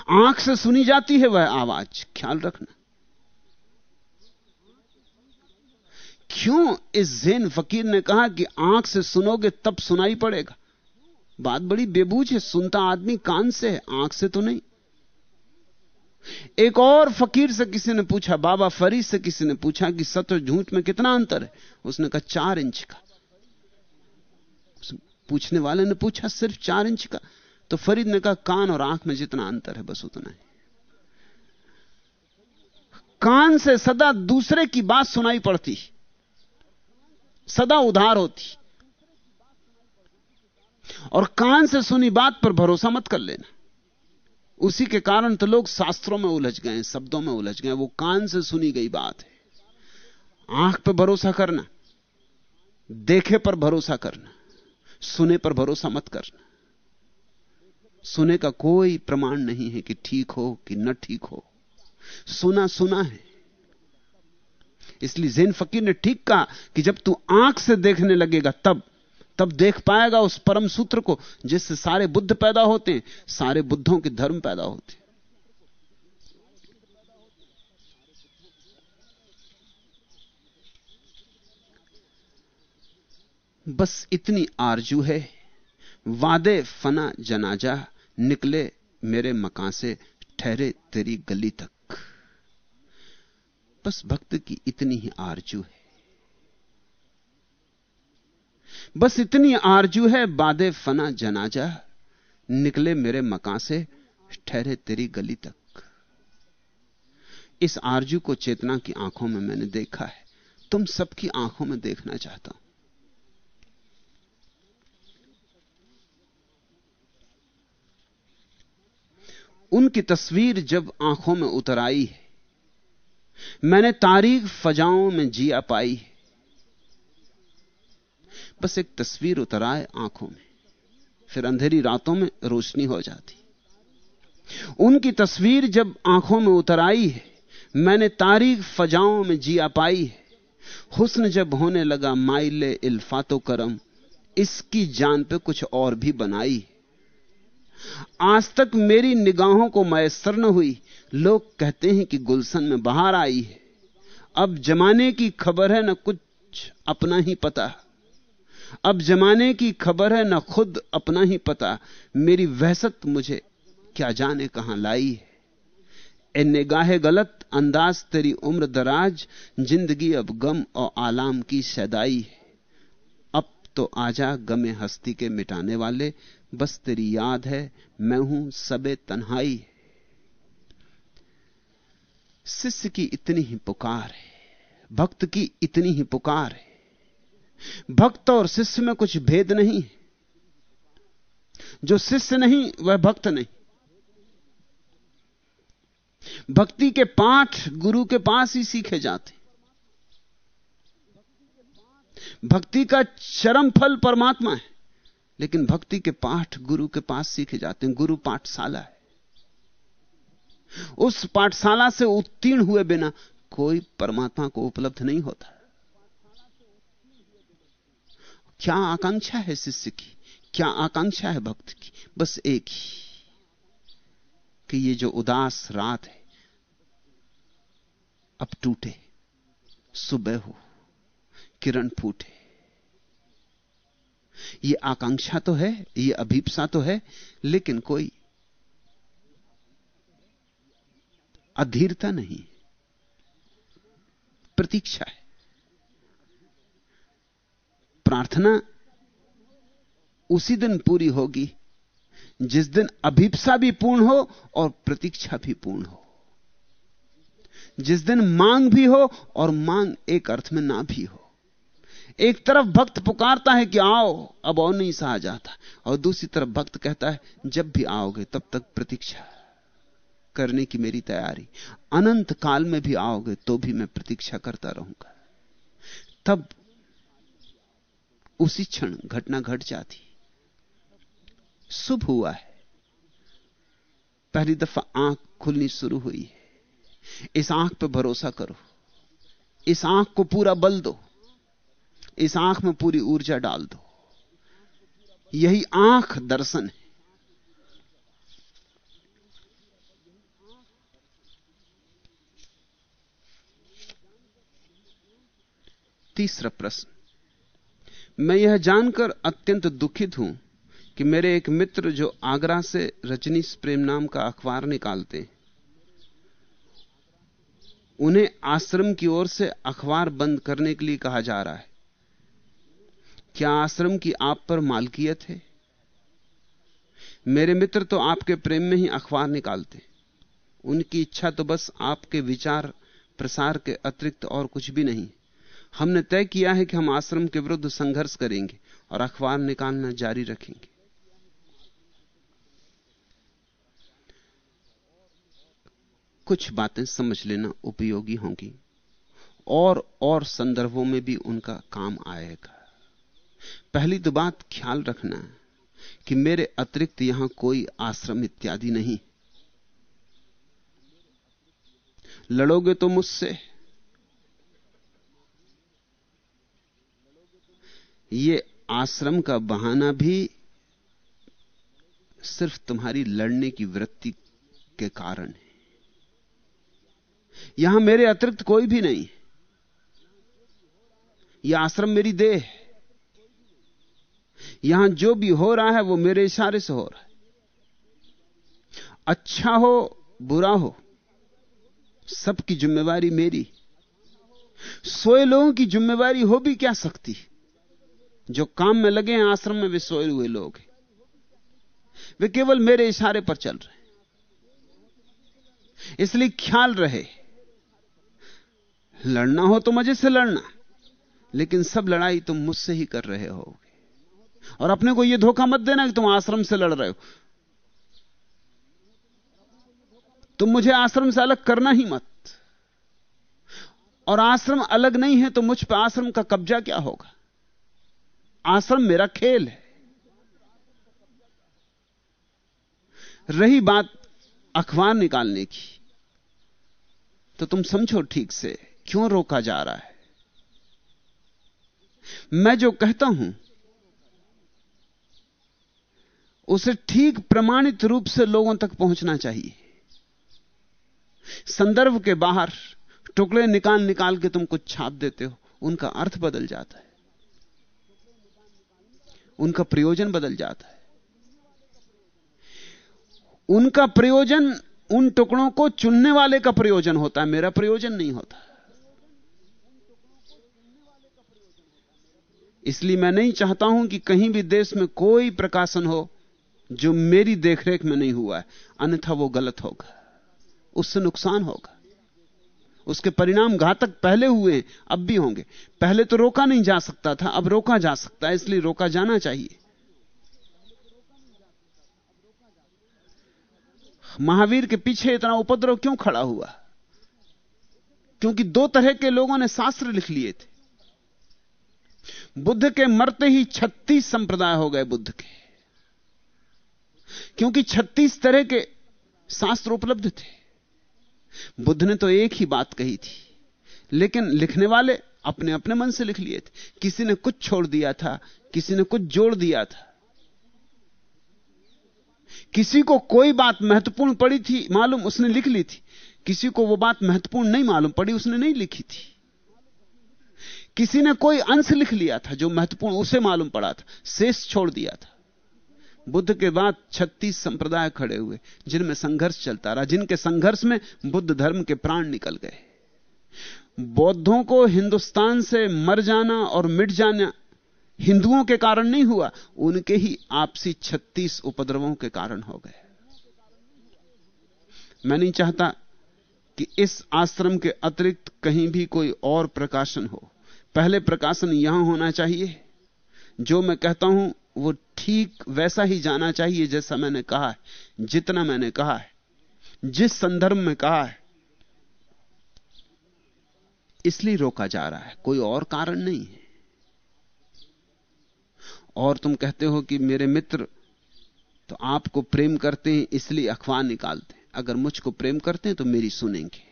आँख से सुनी जाती है वह आवाज़, ख्याल रखना। क्यों इस जैन फकीर ने कहा कि आँख से सुनोगे तब सुनाई पड़ेगा? बात बड़ी बेबूझ है, सुनता आदमी कान से है, आँख से तो नहीं। एक और फकीर से किसी ने पूछा, बाबा फरीद से किसी ने पूछा कि सत्य झूठ में कितना अंतर है? उसने कहा, चार इंच का। पूछने वाले ने पूछा, सिर्फ़ चार इंच का। तो फरीद ने कहा, कान और आँख में जितना अंतर है, बस उतना है। कान से सदा दूसरे की बात सुनाई पड़ती। सदा उधार होती। और कान से सुनी बात पर भरोसा मत कर लेना। उसी के कारण तो लोग शास्त्रों में उलझ गए शब्दों में उलझ गए वो कान से सुनी गई बात है। आँख पर भरोसा करना, देखे पर भरोसा करना, सुने पर भरोसा मत करना। सुने का कोई प्रमाण नहीं है कि ठीक हो कि न ठीक हो। सुना सुना है। इसलिए जैन फकीर ने ठीक कहा कि जब तू आँख से देखने लगेगा तब तब देख पाएगा उस परम सूत्र को जिससे सारे बुद्ध पैदा होते हैं, सारे बुद्धों के धर्म पैदा होते हैं। बस इतनी आरज़ू है। वादे फना जनाजा निकले मेरे मकान से, ठहरे तेरी गली तक। बस भक्त की इतनी ही आरज़ू है। बस इतनी आरज़ू है, बादे फना जनाजा, निकले मेरे मकान से ठहरे तेरी गली तक। इस आरज़ू को चेतना की आँखों में मैंने देखा है। तुम सबकी आँखों में देखना चाहता हूँ। उनकी तस्वीर जब आँखों में उतर आई है मैंने तारीख फजाओं में जिया पाई बस एक तस्वीर उतर आए आँखों में, फिर अंधेरी रातों में रोशनी हो जाती। उनकी तस्वीर जब आँखों में उतर आई है, मैंने तारीख फजाओं में जिया पाई है। हुस्न जब होने लगा, माइले इल्फातो करम, इसकी जान पे कुछ और भी बनाई आज तक मेरी निगाहों को मैसर न हुई। लोग कहते हैं कि गुलशन में बाहर आई है। अब जमाने की खबर है न कुछ अपना ही पता। अब जमाने की खबर है न खुद अपना ही पता। मेरी वहसत मुझे क्या जाने कहाँ लाई है। ए निगाह गलत, अंदाज तेरी उम्र दराज। ज़िंदगी अब गम और आलाम की सदाई है। अब तो आजा गमे हस्ती के मिटाने वाले। बस तेरी याद है, मैं हूँ सबे तन्हाई। है शिष्य की इतनी ही पुकार है, भक्त की इतनी ही पुकार है। भक्त और शिष्य में कुछ भेद नहीं है। जो शिष्य नहीं, वह भक्त नहीं। भक्ति के पाठ गुरु के पास ही सीखे जाते। भक्ति का चरम फल परमात्मा है। लेकिन भक्ति के पाठ गुरु के पास सीखे जाते हैं। गुरु पाठशाला है। उस पाठशाला से उत्तीर्ण हुए बिना कोई परमात्मा को उपलब्ध नहीं होता। क्या आकांक्षा है शिष्य की? क्या आकांक्षा है भक्त की? बस एक ही कि ये जो उदास रात है, अब टूटे, सुबह हो, किरण फूटे। ये आकांक्षा तो है, ये अभीपसा तो है, लेकिन कोई अधीरता नहीं। प्रतीक्षा है। प्रार्थना उसी दिन पूरी होगी, जिस दिन अभीपसा भी पूर्ण हो और प्रतीक्षा भी पूर्ण हो। जिस दिन मांग भी हो और मांग एक अर्थ में ना भी हो। एक तरफ़ भक्त पुकारता है कि आओ, अब और नहीं सहा जाता। और दूसरी तरफ़ भक्त कहता है, जब भी आओगे तब तक प्रतीक्षा करने की मेरी तैयारी। अनंत काल में भी आओगे तो भी मैं प्रतीक्षा करता रहूँगा। तब उसी क्षण घटना घट जाती। शुभ हुआ है। पहली दफ़ा आँख खुलनी शुरू हुई है। इस आँख पर भरोसा करो। इस आँख को पूरा बल दो। इस आँख में पूरी ऊर्जा डाल दो। यही आँख दर्शन है। तीसरा प्रश्न। मैं यह जानकर अत्यंत दुखित हूँ कि मेरे एक मित्र जो आगरा से रजनीश प्रेम नाम का अखबार निकालते हैं, उन्हें आश्रम की ओर से अखबार बंद करने के लिए कहा जा रहा है। क्या आश्रम की आप पर मालकियत है? मेरे मित्र तो आपके प्रेम में ही अखबार निकालते उनकी इच्छा तो बस आपके विचार, प्रसार के अतिरिक्त और कुछ भी नहीं। हमने तय किया है कि हम आश्रम के विरुद्ध संघर्ष करेंगे और अखबार निकालना जारी रखेंगे। कुछ बातें समझ लेना उपयोगी होंगी और और संदर्भों में भी उनका काम आएगा। पहली तो बात ख्याल रखना कि मेरे अतिरिक्त यहाँ कोई आश्रम इत्यादि नहीं। लड़ोगे तो मुझसे। ये आश्रम का बहाना भी सिर्फ़ तुम्हारी लड़ने की वृत्ति के कारण है। यहाँ मेरे अतिरिक्त कोई भी नहीं। यह आश्रम मेरी देह है। यहाँ जो भी हो रहा है वो मेरे इशारे से हो रहा है। अच्छा हो, बुरा हो, सबकी जिम्मेवारी मेरी। सोए लोगों की जिम्मेवारी हो भी क्या सकती? जो काम में लगे हैं, आश्रम में वे सोए हुए लोग हैं। वे केवल मेरे इशारे पर चल रहे इसलिए ख्याल रहे। लड़ना हो तो मज़े से लड़ना, लेकिन सब लड़ाई तुम मुझसे ही कर रहे होगे। और अपने को यह धोखा मत देना कि तुम आश्रम से लड़ रहे हो। तुम मुझे आश्रम से अलग करना ही मत। और आश्रम अलग नहीं है तो मुझ पर आश्रम का कब्जा क्या होगा? आश्रम मेरा खेल है। रही बात अखबार निकालने की तो तुम समझो ठीक से, क्यों रोका जा रहा है? मैं जो कहता हूँ उसे ठीक प्रमाणित रूप से लोगों तक पहुँचना चाहिए। संदर्भ के बाहर टुकड़े निकाल निकाल के तुम कुछ छाप देते हो, उनका अर्थ बदल जाता है। उनका प्रयोजन बदल जाता है। उनका प्रयोजन उन टुकड़ों को चुनने वाले का प्रयोजन होता है, मेरा प्रयोजन नहीं होता। इसलिए मैं नहीं चाहता हूँ कि कहीं भी देश में कोई प्रकाशन हो जो मेरी देखरेख में नहीं हुआ है, अन्यथा वो गलत होगा। उससे नुकसान होगा। उसके परिणाम घातक पहले हुए हैं, अब भी होंगे। पहले तो रोका नहीं जा सकता था, अब रोका जा सकता है, इसलिए रोका जाना चाहिए। महावीर के पीछे इतना उपद्रव क्यों खड़ा हुआ? क्योंकि दो तरह के लोगों ने शास्त्र लिख लिए थे। बुद्ध के मरते ही छत्तीस संप्रदाय हो गए बुद्ध के। क्योंकि छत्तीस तरह के शास्त्र उपलब्ध थे। बुद्ध ने तो एक ही बात कही थी, लेकिन लिखने वाले अपने अपने मन से लिख लिए थे। किसी ने कुछ छोड़ दिया था, किसी ने कुछ जोड़ दिया था। किसी को कोई बात महत्वपूर्ण पड़ी थी, मालूम उसने लिख ली थी। किसी को वो बात महत्वपूर्ण नहीं मालूम पड़ी, उसने नहीं लिखी थी। किसी ने कोई अंश लिख लिया था जो महत्वपूर्ण, उसे मालूम पड़ा था, शेष छोड़ दिया था। बुद्ध के बाद 36 संप्रदाय खड़े हुए, जिनमें संघर्ष चलता रहा, जिनके संघर्ष में बुद्ध धर्म के प्राण निकल गए। बौद्धों को हिंदुस्तान से मर जाना और मिट जाना हिंदुओं के कारण नहीं हुआ, उनके ही आपसी 36 उपद्रवों के कारण हो गए। मैं नहीं चाहता कि इस आश्रम के अतिरिक्त कहीं भी कोई और प्रकाशन हो। पहले प्रकाशन यहाँ होना चाहिए। जो मैं कहता हूँ वो ठीक वैसा ही जाना चाहिए जैसा मैंने कहा है, जितना मैंने कहा है, जिस संदर्भ में कहा है। इसलिए रोका जा रहा है, कोई और कारण नहीं है। और तुम कहते हो कि मेरे मित्र तो आपको प्रेम करते हैं, इसलिए अखबार निकालते हैं। अगर मुझको प्रेम करते हैं तो मेरी सुनेंगे।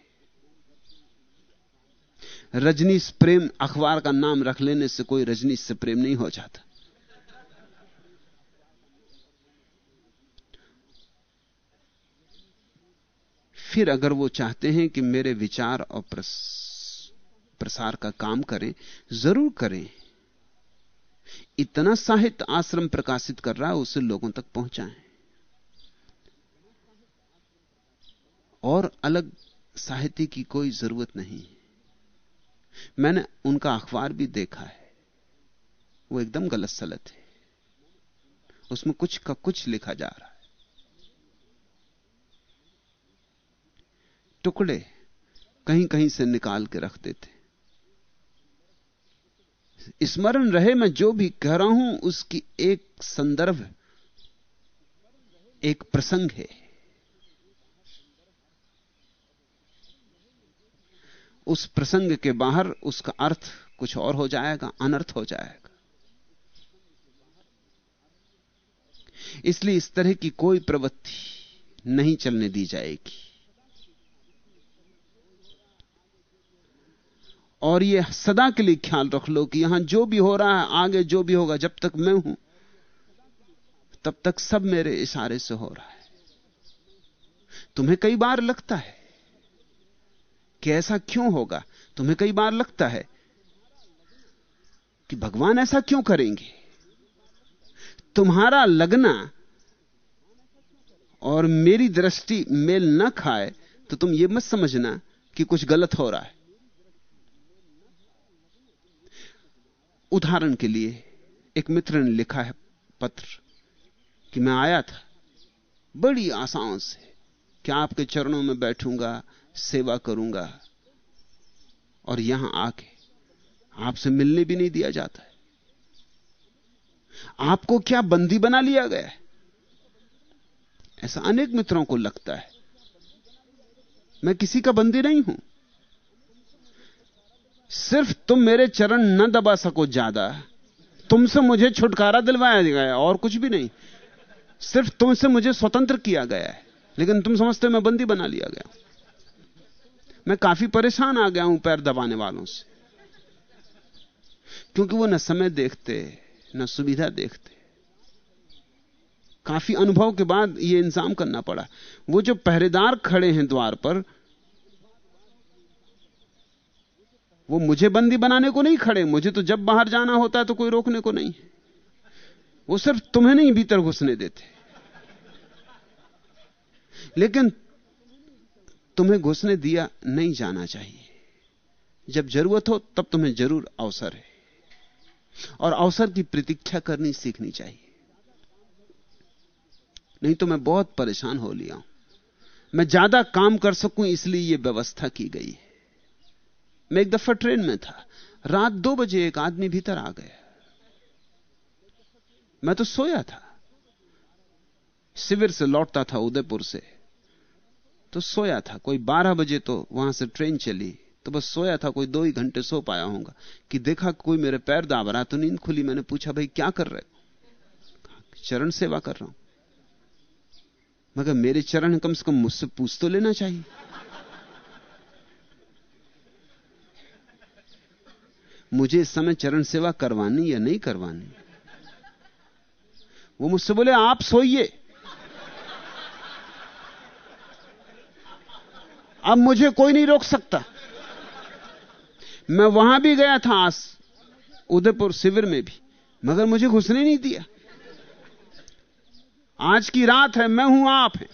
रजनीश प्रेम अखबार का नाम रख लेने से कोई रजनीश से प्रेम नहीं हो जाता। फिर अगर वो चाहते हैं कि मेरे विचार और प्रस, प्रसार का काम करें ज़रूर करें। इतना साहित्य आश्रम प्रकाशित कर रहा है उसे लोगों तक पहुंचाएँ। और अलग साहित्य की कोई ज़रूरत नहीं। मैंने उनका अखबार भी देखा है। वो एकदम गलत सलत है। उसमें कुछ का कुछ लिखा जा रहा है। टुकड़े कहीं कहीं से निकाल के रख देते। स्मरण रहे मैं जो भी कह रहा हूँ, उसकी एक संदर्भ, एक प्रसंग है। उस प्रसंग के बाहर उसका अर्थ कुछ और हो जाएगा, अनर्थ हो जाएगा। इसलिए इस तरह की कोई प्रवृत्ति नहीं चलने दी जाएगी। और यह सदा के लिए ख्याल रख लो कि यहाँ जो भी हो रहा है, आगे जो भी होगा, जब तक मैं हूँ, तब तक सब मेरे इशारे से हो रहा है। तुम्हें कई बार लगता है कि ऐसा क्यों होगा? तुम्हें कई बार लगता है कि भगवान ऐसा क्यों करेंगे? तुम्हारा लगना और मेरी दृष्टि मेल न खाए तो तुम यह मत समझना कि कुछ गलत हो रहा है। उदाहरण के लिए एक मित्र ने लिखा है पत्र कि मैं आया था, बड़ी आशाओं से कि आपके चरणों में बैठूँगा, सेवा करूँगा और यहाँ आके आपसे मिलने भी नहीं दिया जाता है। आपको क्या बंदी बना लिया गया है? ऐसा अनेक मित्रों को लगता है। मैं किसी का बंदी नहीं हूँ। सिर्फ़ तुम मेरे चरण न दबा सको ज़्यादा। तुमसे मुझे छुटकारा दिलवाया गया, और कुछ भी नहीं। सिर्फ़ तुमसे मुझे स्वतंत्र किया गया है, लेकिन तुम समझते हो मैं बंदी बना लिया गया। मैं काफ़ी परेशान आ गया हूँ पैर दबाने वालों से। क्योंकि वो न समय देखते, न सुविधा देखते। काफ़ी अनुभव के बाद ये इंतज़ाम करना पड़ा। वो जो पहरेदार खड़े हैं द्वार पर वो मुझे बंदी बनाने को नहीं खड़े, मुझे तो जब बाहर जाना होता है तो कोई रोकने को नहीं। वो सिर्फ़ तुम्हें नहीं भीतर घुसने देते। लेकिन तुम्हें घुसने दिया नहीं जाना चाहिए। जब ज़रूरत हो तब तुम्हें ज़रूर अवसर है। और अवसर की प्रतीक्षा करनी सीखनी चाहिए। नहीं तो मैं बहुत परेशान हो लिया हूँ। मैं ज़्यादा काम कर सकूँ इसलिए यह व्यवस्था की गई है। मैं एक दफ़ा ट्रेन में था। रात दो बजे एक आदमी भीतर आ गया। मैं तो सोया था। शिविर से लौटता था उदयपुर से। तो सोया था। कोई बारह बजे तो वहाँ से ट्रेन चली। तो बस सोया था। कोई दो ही घंटे सो पाया होगा। कि देखा कोई मेरे पैर दाब रहा तो नींद खुली। मैंने पूछा, भाई, क्या कर रहे चरण सेवा कर रहा हूँ। मगर मेरे चरण कम से कम मुझसे पूछ तो लेना चाहिए। मुझे इस समय चरण सेवा करवानी या नहीं करवानी? वो मुझसे बोले, आप सोइए। अब मुझे कोई नहीं रोक सकता। मैं वहाँ भी गया था आज, उदयपुर शिविर में भी, मगर मुझे घुसने नहीं दिया। आज की रात है, मैं हूँ आप हैं।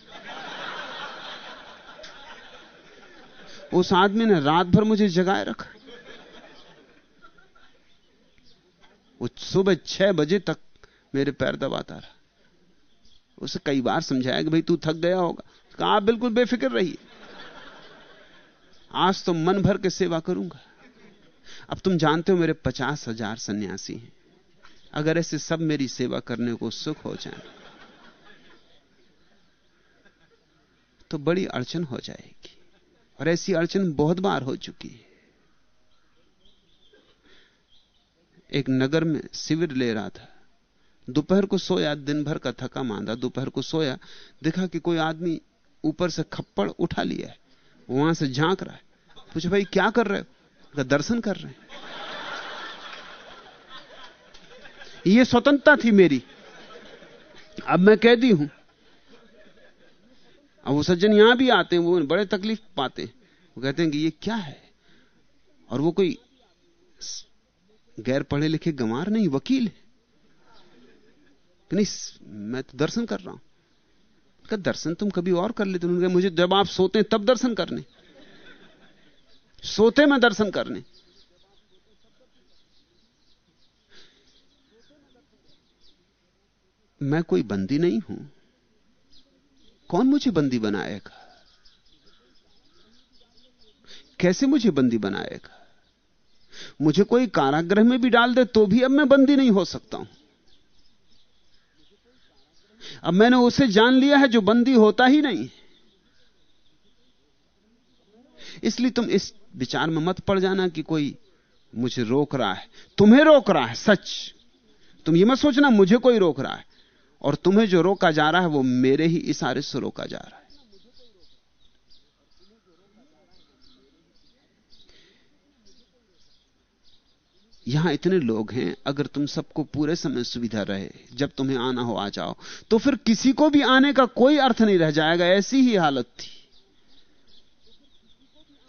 उस आदमी ने रात भर मुझे जगाए रखा। वो सुबह छह बजे तक मेरे पैर दबाता रहा। उसे कई बार समझाया कि भाई तू थक गया होगा। कहा, आप बिल्कुल बेफिक्र रहिए। आज तो मन भर के सेवा करूँगा। अब तुम जानते हो मेरे पचास हज़ार सन्यासी हैं। अगर ऐसे सब मेरी सेवा करने को सुख हो जाए तो बड़ी अड़चन हो जाएगी। और ऐसी अड़चन बहुत बार हो चुकी है। एक नगर में शिविर ले रहा था। दोपहर को सोया, दिन भर का थका मांदा, दोपहर को सोया, देखा कि कोई आदमी ऊपर से खप्पड़ उठा लिया है, वहाँ से झाँक रहा है। पूछे, भाई, क्या कर रहे हो? दर्शन कर रहे हैं। ये स्वतंत्रता थी मेरी। अब मैं कैदी हूँ। अब वो सज्जन यहाँ भी आते हैं, वो बड़े तकलीफ़ पाते हैं। वो कहते हैं कि ये क्या है? और वो कोई गैर पढ़े लिखे गंवार नहीं, वकील है। नहीं, मैं तो दर्शन कर रहा हूँ। का दर्शन तुम कभी और कर लेते उन्होंने मुझे जब आप सोते हैं तब दर्शन करने। सोते में दर्शन करने। मैं कोई बंदी नहीं हूँ। कौन मुझे बंदी बनाएगा? कैसे मुझे बंदी बनाएगा? मुझे कोई कारागृह में भी डाल दे तो भी अब मैं बंदी नहीं हो सकता हूँ। अब मैंने उसे जान लिया है जो बंदी होता ही नहीं। इसलिए तुम इस विचार में मत पड़ जाना कि कोई मुझे रोक रहा है। तुम्हें रोक रहा है, सच। तुम ये मत सोचना, मुझे कोई रोक रहा है। और तुम्हें जो रोका जा रहा है, वो मेरे ही इशारे से रोका जा रहा है। यहाँ इतने लोग हैं, अगर तुम सबको पूरे समय सुविधा रहे, जब तुम्हें आना हो आ जाओ तो फिर किसी को भी आने का कोई अर्थ नहीं रह जाएगा, ऐसी ही हालत थी।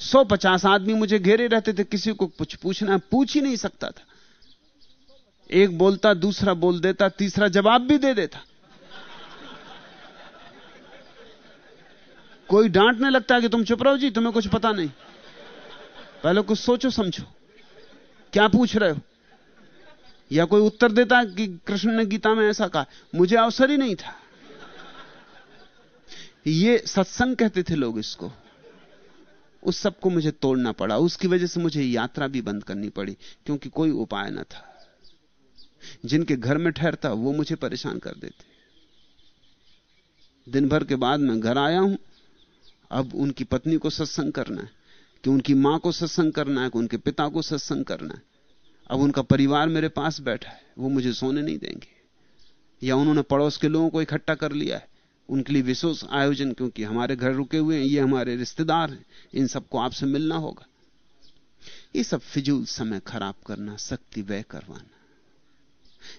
सौ पचास आदमी मुझे घेरे रहते थे, किसी को कुछ पूछना, पूछ ही नहीं सकता था। एक बोलता, दूसरा बोल देता, तीसरा जवाब भी दे देता। कोई डांटने लगता कि तुम चुप रहो जी, तुम्हें कुछ पता नहीं। पहले कुछ सोचो, समझो। क्या पूछ रहे हो? या कोई उत्तर देता कि कृष्ण ने गीता में ऐसा कहा? मुझे अवसर ही नहीं था। ये सत्संग कहते थे लोग इसको। उस सबको मुझे तोड़ना पड़ा। उसकी वजह से मुझे यात्रा भी बंद करनी पड़ी, क्योंकि कोई उपाय न था। जिनके घर में ठहरता वो मुझे परेशान कर देते। दिन भर के बाद मैं घर आया हूँ। अब उनकी पत्नी को सत्संग करना है। कि उनकी माँ को सत्संग करना है, कि उनके पिता को सत्संग करना है। अब उनका परिवार मेरे पास बैठा है, वो मुझे सोने नहीं देंगे। या उन्होंने पड़ोस के लोगों को इकट्ठा कर लिया है, उनके लिए विशेष आयोजन, क्योंकि हमारे घर रुके हुए हैं, ये हमारे रिश्तेदार हैं, इन सबको आपसे मिलना होगा। ये सब फिजूल समय खराब करना शक्ति व्यय करवाना,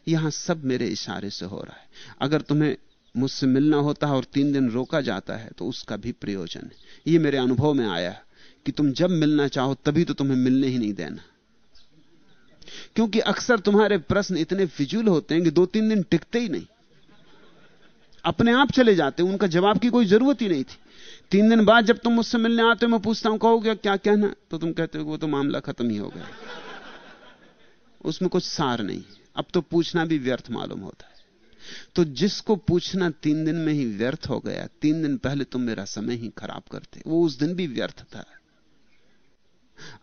यहाँ सब मेरे इशारे से हो रहा है। अगर तुम्हें मुझसे मिलना होता है और तीन दिन रोका जाता है तो उसका भी प्रयोजन है। ये मेरे अनुभव में आया है। कि तुम जब मिलना चाहो तभी तो तुम्हें मिलने ही नहीं देना। क्योंकि अक्सर तुम्हारे प्रश्न इतने फिजूल होते हैं कि दो तीन दिन टिकते ही नहीं। अपने आप चले जाते उनका जवाब की कोई ज़रूरत ही नहीं थी। तीन दिन बाद जब तुम मुझसे मिलने आते हो, मैं पूछता हूँ, कहोगे, क्या कहना? तो तुम कहते हो वो तो मामला खत्म ही हो गया। उसमें कुछ सार नहीं। अब तो पूछना भी व्यर्थ मालूम होता है। तो जिसको पूछना तीन दिन में ही व्यर्थ हो गया, तीन दिन पहले तुम मेरा समय ही खराब करते। वो उस दिन भी व्यर्थ था।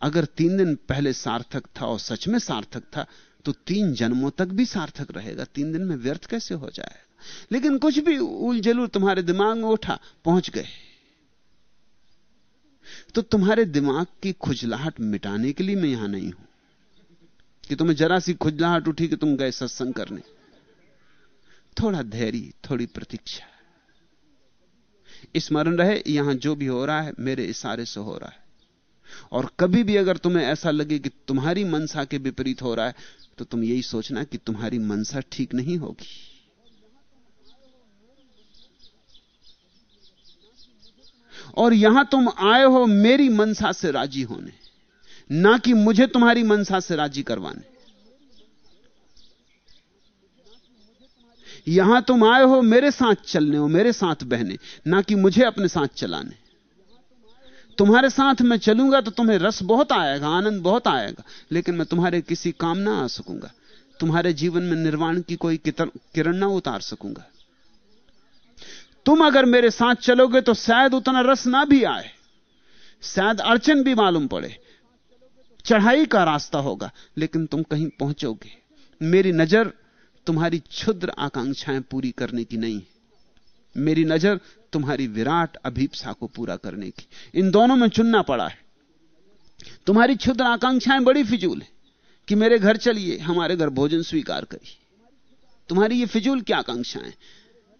अगर तीन दिन पहले सार्थक था और सच में सार्थक था तो तीन जन्मों तक भी सार्थक रहेगा। तीन दिन में व्यर्थ कैसे हो जाएगा? लेकिन कुछ भी उलझलू तुम्हारे दिमाग में उठा, पहुँच गए। तो तुम्हारे दिमाग की खुजलाहट मिटाने के लिए मैं यहाँ नहीं हूँ। कि तुम्हें जरा सी खुजलाहट उठी कि तुम गए सत्संग करने। थोड़ा धैर्य, थोड़ी प्रतीक्षा। स्मरण रहे, यहाँ जो भी हो रहा है, मेरे इशारे से हो रहा है। और कभी भी अगर तुम्हें ऐसा लगे कि तुम्हारी मनसा के विपरीत हो रहा है तो तुम यही सोचना कि तुम्हारी मनसा ठीक नहीं होगी। और यहाँ तुम आए हो मेरी मनसा से राज़ी होने, ना कि मुझे तुम्हारी मनसा से राज़ी करवाने। यहाँ तुम आए हो मेरे साथ चलने हो, मेरे साथ बहने, ना कि मुझे अपने साथ चलाने। तुम्हारे साथ मैं चलूँगा तो तुम्हें रस बहुत आएगा, आनंद बहुत आएगा, लेकिन मैं तुम्हारे किसी काम ना आ सकूँगा। तुम्हारे जीवन में निर्वाण की कोई किरण ना उतार सकूँगा। तुम अगर मेरे साथ चलोगे तो शायद उतना रस ना भी आए, शायद अड़चन भी मालूम पड़े। चढ़ाई का रास्ता होगा, लेकिन तुम कहीं पहुंचोगे। मेरी नज़र, तुम्हारी क्षुद्र आकांक्षाएँ पूरी करने की नहीं मेरी नज़र तुम्हारी विराट अभीपसा को पूरा करने की। इन दोनों में चुनना पड़ा है। तुम्हारी क्षुद्र आकांक्षाएँ बड़ी फिजूल है कि मेरे घर चलिए, हमारे घर भोजन स्वीकार करिए। तुम्हारी ये फिजूल की आकांक्षाएँ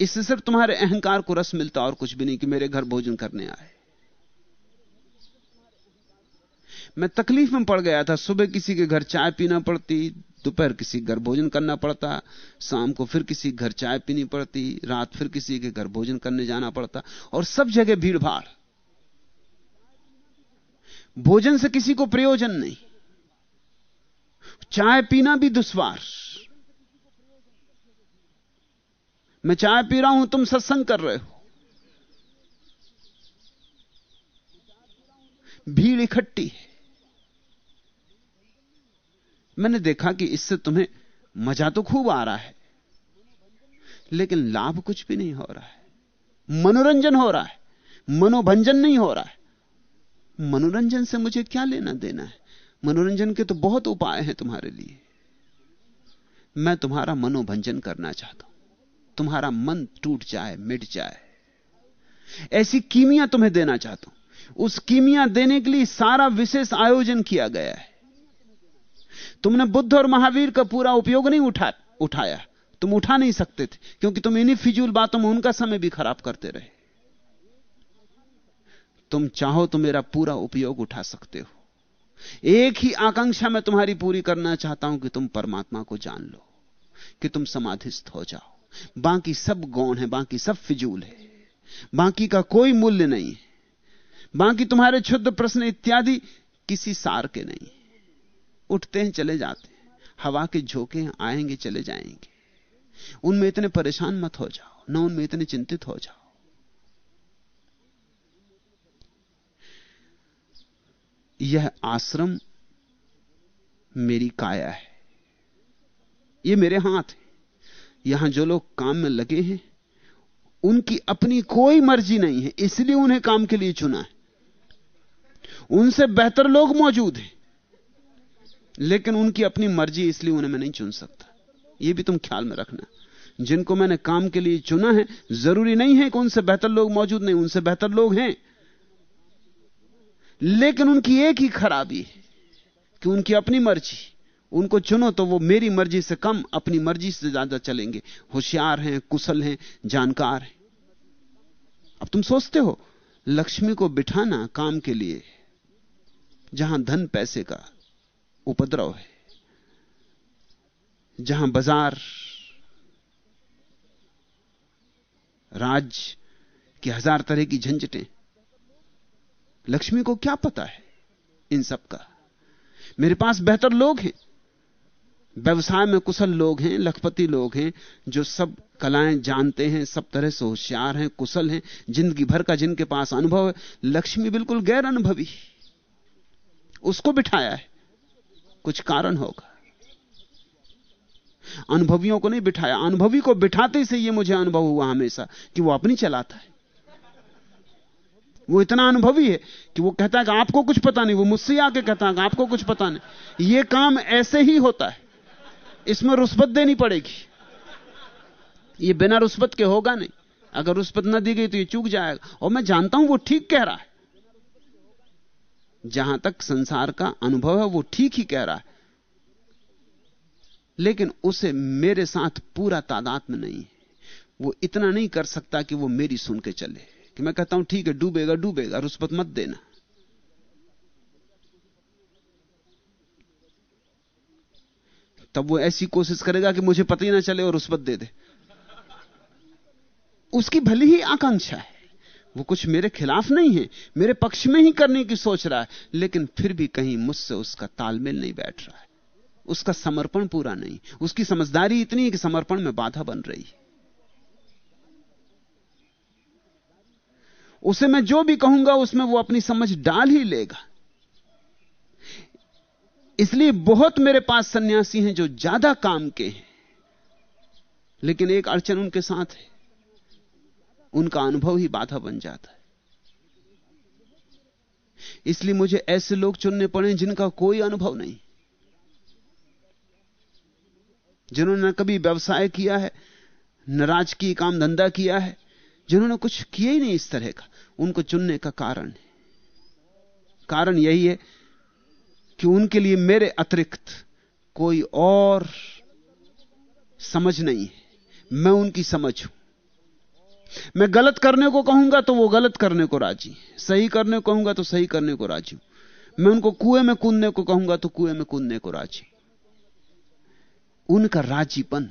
इससे सिर्फ़ तुम्हारे अहंकार को रस मिलता और कुछ भी नहीं कि मेरे घर भोजन करने आए। मैं तकलीफ़ में पड़ गया था। सुबह किसी के घर चाय पीना पड़ती दोपहर किसी घर भोजन करना पड़ता, शाम को फिर किसी घर चाय पीनी पड़ती, रात फिर किसी के घर भोजन करने जाना पड़ता, और सब जगह भीड़ भाड़ भोजन से किसी को प्रयोजन नहीं। चाय पीना भी दुश्वार। मैं चाय पी रहा हूँ, तुम सत्संग कर रहे हो। भीड़ इकट्ठी है। मैंने देखा कि इससे तुम्हें मज़ा तो खूब आ रहा है, लेकिन लाभ कुछ भी नहीं हो रहा है। मनोरंजन हो रहा है, मनोभंजन नहीं हो रहा है। मनोरंजन से मुझे क्या लेना देना है? मनोरंजन के तो बहुत उपाय हैं तुम्हारे लिए। मैं तुम्हारा मनोभंजन करना चाहता हूँ। तुम्हारा मन टूट जाए, मिट जाए। ऐसी कीमिया तुम्हें देना चाहता हूँ। उस कीमिया देने के लिए सारा विशेष आयोजन किया गया है। तुमने बुद्ध और महावीर का पूरा उपयोग नहीं उठा, उठाया। तुम उठा नहीं सकते थे, क्योंकि तुम इन्हीं फिजूल बातों में उनका समय भी खराब करते रहे। तुम चाहो तो मेरा पूरा उपयोग उठा सकते हो। एक ही आकांक्षा मैं तुम्हारी पूरी करना चाहता हूँ कि तुम परमात्मा को जान लो, कि तुम समाधिस्थ हो जाओ। बाकी सब गौण है, बाकी सब फिजूल है। बाकी का कोई मूल्य नहीं है। बाकी तुम्हारे क्षुद्र प्रश्न इत्यादि किसी सार के नहीं उठते हैं, चले जाते हैं। हवा के झोंके आएँगे, चले जाएँगे। उनमें इतने परेशान मत हो जाओ, न उनमें इतने चिंतित हो जाओ। यह आश्रम मेरी काया है। यह मेरे हाथ है। यहाँ जो लोग काम में लगे हैं, उनकी अपनी कोई मर्ज़ी नहीं है, इसलिए उन्हें काम के लिए चुना है। उनसे बेहतर लोग मौजूद हैं। लेकिन उनकी अपनी मर्ज़ी इसलिए उन्हें मैं नहीं चुन सकता। यह भी तुम ख्याल में रखना। जिनको मैंने काम के लिए चुना है, ज़रूरी नहीं है कि उनसे बेहतर लोग मौजूद नहीं, उनसे बेहतर लोग हैं। लेकिन उनकी एक ही खराबी है कि उनकी अपनी मर्ज़ी, उनको चुनो तो वो मेरी मर्ज़ी से कम, अपनी मर्ज़ी से ज़्यादा चलेंगे। होशियार हैं, कुशल हैं, जानकार हैं। अब तुम सोचते हो, लक्ष्मी को बिठाना काम के लिए, जहाँ धन पैसे का उपद्रव है। जहाँ बाज़ार राज्य की हज़ार तरह की झंझटें, लक्ष्मी को क्या पता है इन सब का? मेरे पास बेहतर लोग हैं। व्यवसाय में कुशल लोग हैं, लखपति लोग हैं, जो सब कलाएँ जानते हैं, सब तरह से होशियार हैं, कुशल हैं। ज़िंदगी भर का जिनके पास अनुभव है, लक्ष्मी बिल्कुल गैर अनुभवी उसको बिठाया है। कुछ कारण होगा। अनुभवियों को नहीं बिठाया। अनुभवी को बिठाते से यह मुझे अनुभव हुआ हमेशा कि वो अपनी चलाता है। वो इतना अनुभवी है कि वो कहता है कि आपको कुछ पता नहीं। वो मुझसे आके कहता है कि आपको कुछ पता नहीं। ये काम ऐसे ही होता है। इसमें रुस्बत देनी पड़ेगी। ये बिना रुस्बत के होगा नहीं। अगर रुस्बत न दी गई तो ये चूक जाएगा। और मैं जानता हूँ वो ठीक कह रहा है। जहाँ तक संसार का अनुभव है, वो ठीक ही कह रहा है। लेकिन उसे मेरे साथ पूरा तादाद में नहीं वो इतना नहीं कर सकता कि वो मेरी सुन के चले। कि मैं कहता हूँ, ठीक है, डूबेगा डूबेगा रुस्बत मत देना। तब वो ऐसी कोशिश करेगा कि मुझे पता ही ना चले और रुस्बत दे दे। उसकी भली ही आकांक्षा है। वो कुछ मेरे खिलाफ नहीं है, मेरे पक्ष में ही करने की सोच रहा है, लेकिन फिर भी कहीं मुझसे उसका तालमेल नहीं बैठ रहा है। उसका समर्पण पूरा नहीं। उसकी समझदारी इतनी है कि समर्पण में बाधा बन रही है। उसे मैं जो भी कहूँगा, उसमें वो अपनी समझ डाल ही लेगा। इसलिए बहुत मेरे पास सन्यासी हैं जो ज़्यादा काम के हैं, लेकिन एक अड़चन उनके साथ है। उनका अनुभव ही बाधा बन जाता है। इसलिए मुझे ऐसे लोग चुनने पड़े जिनका कोई अनुभव नहीं। जिन्होंने कभी व्यवसाय किया है, न राजकीय काम धंधा किया है, जिन्होंने कुछ किया ही नहीं इस तरह का। उनको चुनने का कारण है। कारण यही है कि उनके लिए मेरे अतिरिक्त कोई और समझ नहीं है। मैं उनकी समझ हूँ। मैं गलत करने को कहूँगा तो वो गलत करने को राज़ी सही करने को कहूँगा तो सही करने को राज़ी मैं उनको कुएँ में कूदने को कहूँगा तो कुएँ में कूदने को राज़ी उनका राजीपन।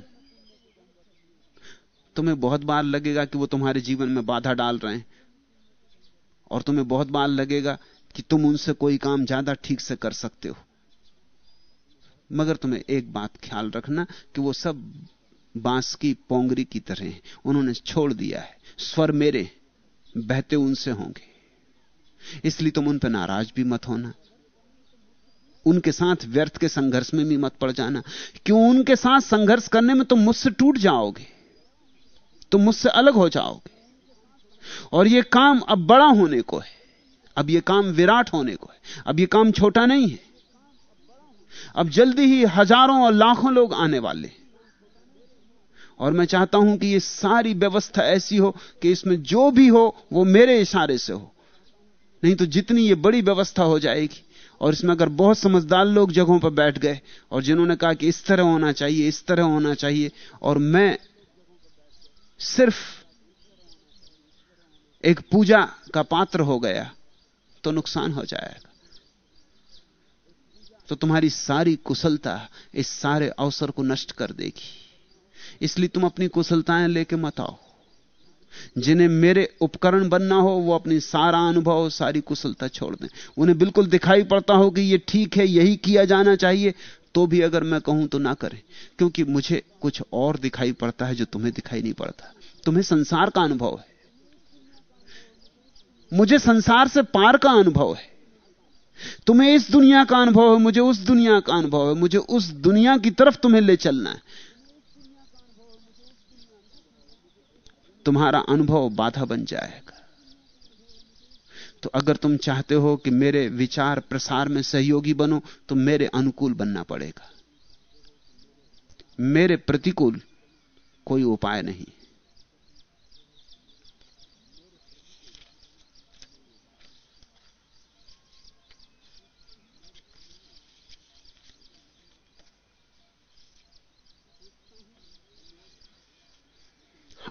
तुम्हें बहुत बार लगेगा कि वो तुम्हारे जीवन में बाधा डाल रहे हैं। और तुम्हें बहुत बार लगेगा कि तुम उनसे कोई काम ज़्यादा ठीक से कर सकते हो। मगर तुम्हें एक बात ख्याल रखना कि वो सब बाँस की पोंगरी की तरह हैं। उन्होंने छोड़ दिया है। स्वर मेरे, बहते उनसे होंगे। इसलिए तुम उन पर नाराज़ भी मत होना। उनके साथ व्यर्थ के संघर्ष में भी मत पड़ जाना। क्यों? उनके साथ संघर्ष करने में तुम मुझसे टूट जाओगे। तुम मुझसे अलग हो जाओगे। और यह काम अब बड़ा होने को है। अब यह काम विराट होने को है। अब यह काम छोटा नहीं है। अब जल्दी ही हज़ारों और लाखों लोग आने वाले और मैं चाहता हूँ कि यह सारी व्यवस्था ऐसी हो कि इसमें जो भी हो, वो मेरे इशारे से हो। नहीं तो जितनी ये बड़ी व्यवस्था हो जाएगी, और इसमें अगर बहुत समझदार लोग जगहों पर बैठ गए, और जिन्होंने कहा कि इस तरह होना चाहिए, इस तरह होना चाहिए, और मैं सिर्फ़ एक पूजा का पात्र हो गया तो नुकसान हो जाएगा। तो तुम्हारी सारी कुशलता इस सारे अवसर को नष्ट कर देगी। इसलिए तुम अपनी कुशलताएँ लेके मत आओ। जिन्हें मेरे उपकरण बनना हो, वो अपनी सारा अनुभव, सारी कुशलता छोड़ दें। उन्हें बिल्कुल दिखाई पड़ता हो कि ये ठीक है, यही किया जाना चाहिए तो भी अगर मैं कहूँ तो ना करें। क्योंकि मुझे कुछ और दिखाई पड़ता है जो तुम्हें दिखाई नहीं पड़ता। तुम्हें संसार का अनुभव है। मुझे संसार से पार का अनुभव है। तुम्हें इस दुनिया का अनुभव है, मुझे उस दुनिया का अनुभव है, मुझे उस दुनिया की तरफ़ तुम्हें ले चलना है। तुम्हारा अनुभव बाधा बन जाएगा। तो अगर तुम चाहते हो कि मेरे विचार प्रसार में सहयोगी बनो तो मेरे अनुकूल बनना पड़ेगा। मेरे प्रतिकूल कोई उपाय नहीं।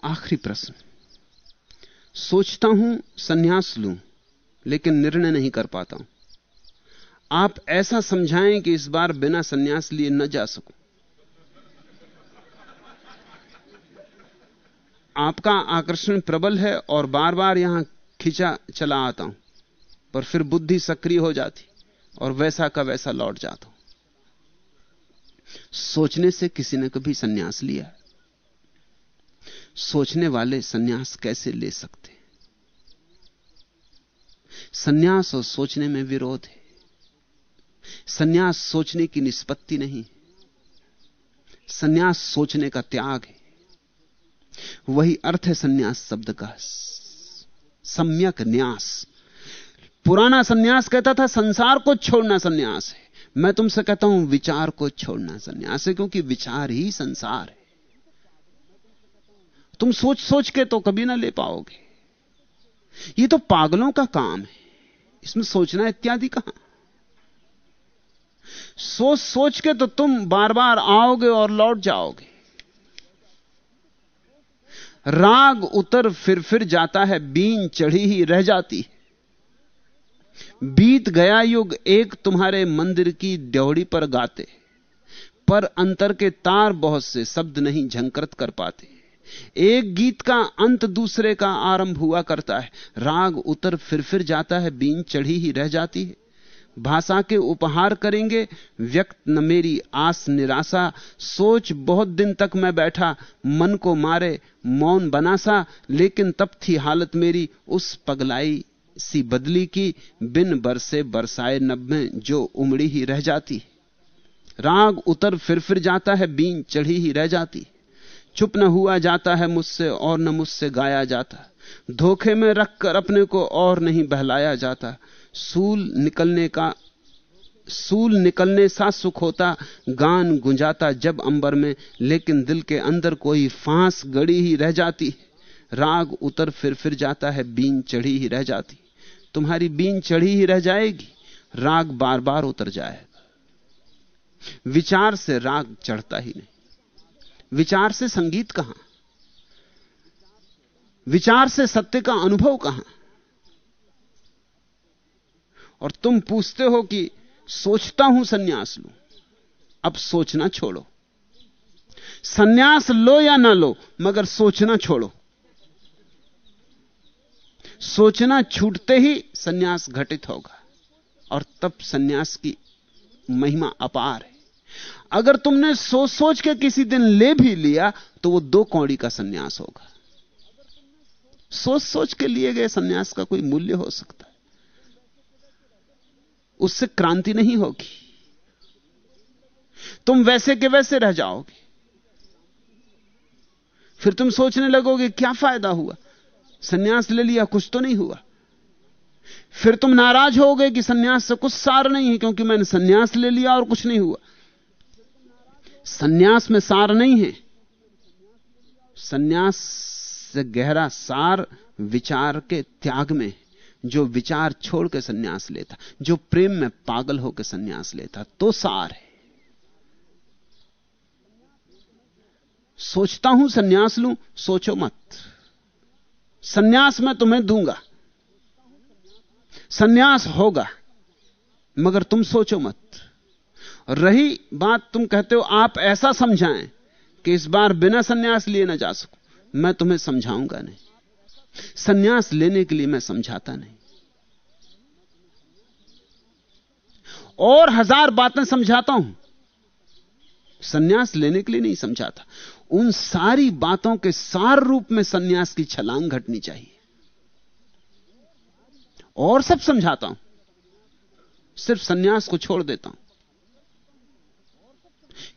आखिरी प्रश्न। सोचता हूँ, सन्यास लूँ, लेकिन निर्णय नहीं कर पाता हूँ। आप ऐसा समझाएँ कि इस बार बिना सन्यास लिए न जा सकूँ। आपका आकर्षण प्रबल है और बार बार यहाँ खिंचा चला आता हूँ, पर फिर बुद्धि सक्रिय हो जाती और वैसा का वैसा लौट जाता हूँ। सोचने से किसी ने कभी सन्यास लिया। सोचने वाले सन्यास कैसे ले सकते सन्यास और सोचने में विरोध है। सन्यास सोचने की निष्पत्ति नहीं सन्यास सोचने का त्याग है। वही अर्थ है सन्यास शब्द का। सम्यक न्यास। पुराना सन्यास कहता था, संसार को छोड़ना सन्यास है। मैं तुमसे कहता हूँ, विचार को छोड़ना सन्यास है, क्योंकि विचार ही संसार है। तुम सोच सोच के तो कभी ना ले पाओगे। ये तो पागलों का काम है। इसमें सोचना इत्यादि कहाँ? सोच सोच के तो तुम बार बार आओगे और लौट जाओगे। राग उतर फिर फिर जाता है, बीन चढ़ी ही रह जाती है। बीत गया युग, एक तुम्हारे मंदिर की ड्योड़ी पर गाते। पर अंतर के तार बहुत से शब्द नहीं झंकृत कर पाते। एक गीत का अंत दूसरे का आरंभ हुआ करता है। राग उतर फिर फिर जाता है, बीन चढ़ी ही रह जाती है। भाषा के उपहार करेंगे, व्यक्त न मेरी आस निराशा। सोच बहुत दिन तक मैं बैठा, मन को मारे, मौन बनासा। लेकिन तब थी हालत मेरी उस पगलाई सी बदली की। बिन बरसे बरसाए नब में जो उमड़ी ही रह जाती राग उतर फिर फिर जाता है, बीन चढ़ी ही रह जाती चुप न हुआ जाता है मुझसे और न मुझसे गाया जाता। धोखे में रखकर अपने को और नहीं बहलाया जाता। सूल निकलने का, सूल निकलने सा सुख होता, गान गुंजाता जब अंबर में, लेकिन दिल के अंदर कोई फांस गड़ी ही रह जाती। राग उतर फिर फिर जाता है, बीन चढ़ी ही रह जाती। तुम्हारी बीन चढ़ी ही रह जाएगी, राग बार बार उतर जाएगा। विचार से राग चढ़ता ही नहीं। विचार से संगीत कहाँ? विचार से सत्य का अनुभव कहाँ? और तुम पूछते हो कि सोचता हूँ सन्यास लू, अब सोचना छोड़ो। सन्यास लो या ना लो, मगर सोचना छोड़ो। सोचना छूटते ही सन्यास घटित होगा, और तब सन्यास की महिमा अपार है। अगर तुमने सोच सोच के किसी दिन ले भी लिया तो वो दो कौड़ी का सन्यास होगा। सोच सोच के लिए गए सन्यास का कोई मूल्य हो सकता है। उससे क्रांति नहीं होगी। तुम वैसे के वैसे रह जाओगे। फिर तुम सोचने लगोगे, क्या फ़ायदा हुआ? सन्यास ले लिया, कुछ तो नहीं हुआ। फिर तुम नाराज़ हो गए कि सन्यास से कुछ सार नहीं है, क्योंकि मैंने सन्यास ले लिया और कुछ नहीं हुआ। सन्यास में सार नहीं है। सन्यास से गहरा सार विचार के त्याग में जो विचार छोड़ के सन्यास लेता, जो प्रेम में पागल होकर सन्यास लेता तो सार है। सोचता हूँ सन्यास लूँ, सोचो मत। सन्यास मैं तुम्हें दूँगा। सन्यास होगा, मगर तुम सोचो मत। रही बात तुम कहते हो, आप ऐसा समझाएँ कि इस बार बिना सन्यास लिए ना जा सकूँ। मैं तुम्हें समझाऊँगा नहीं। सन्यास लेने के लिए मैं समझाता नहीं। और हज़ार बातें समझाता हूँ। सन्यास लेने के लिए नहीं समझाता। उन सारी बातों के सार रूप में सन्यास की छलांग घटनी चाहिए। और सब समझाता हूँ। सिर्फ़ सन्यास को छोड़ देता हूँ।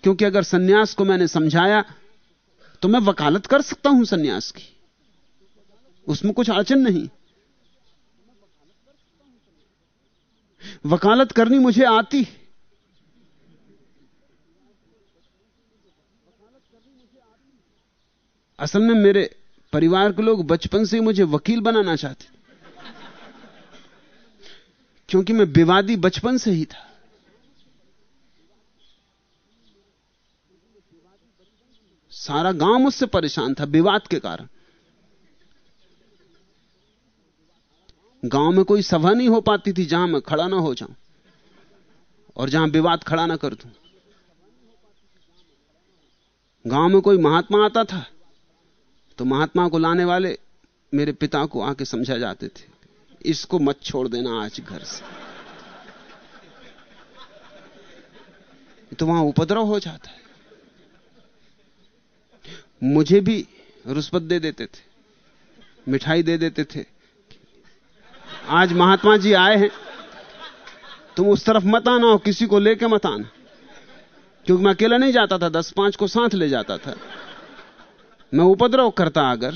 क्योंकि अगर सन्यास को मैंने समझाया तो मैं वकालत कर सकता हूँ सन्यास की। उसमें कुछ अड़चन नहीं। वकालत करनी मुझे आती। असल में मेरे परिवार के लोग बचपन से मुझे वकील बनाना चाहते। क्योंकि मैं विवादी बचपन से ही था। सारा गाँव मुझसे परेशान था विवाद के कारण। गाँव में कोई सभा नहीं हो पाती थी जहाँ मैं खड़ा ना हो जाऊँ और जहाँ विवाद खड़ा ना कर दूँ। गाँव में कोई महात्मा आता था तो महात्मा को लाने वाले मेरे पिता को आके समझा जाते थे, इसको मत छोड़ देना आज घर से। तो वहाँ उपद्रव हो जाता है। मुझे भी रुस्बत दे देते थे, मिठाई दे देते थे। आज महात्मा जी आए हैं, तुम उस तरफ़ मत आना और किसी को लेके मत आना। क्योंकि मैं अकेला नहीं जाता था, दस पाँच को साथ ले जाता था। मैं उपद्रव करता, अगर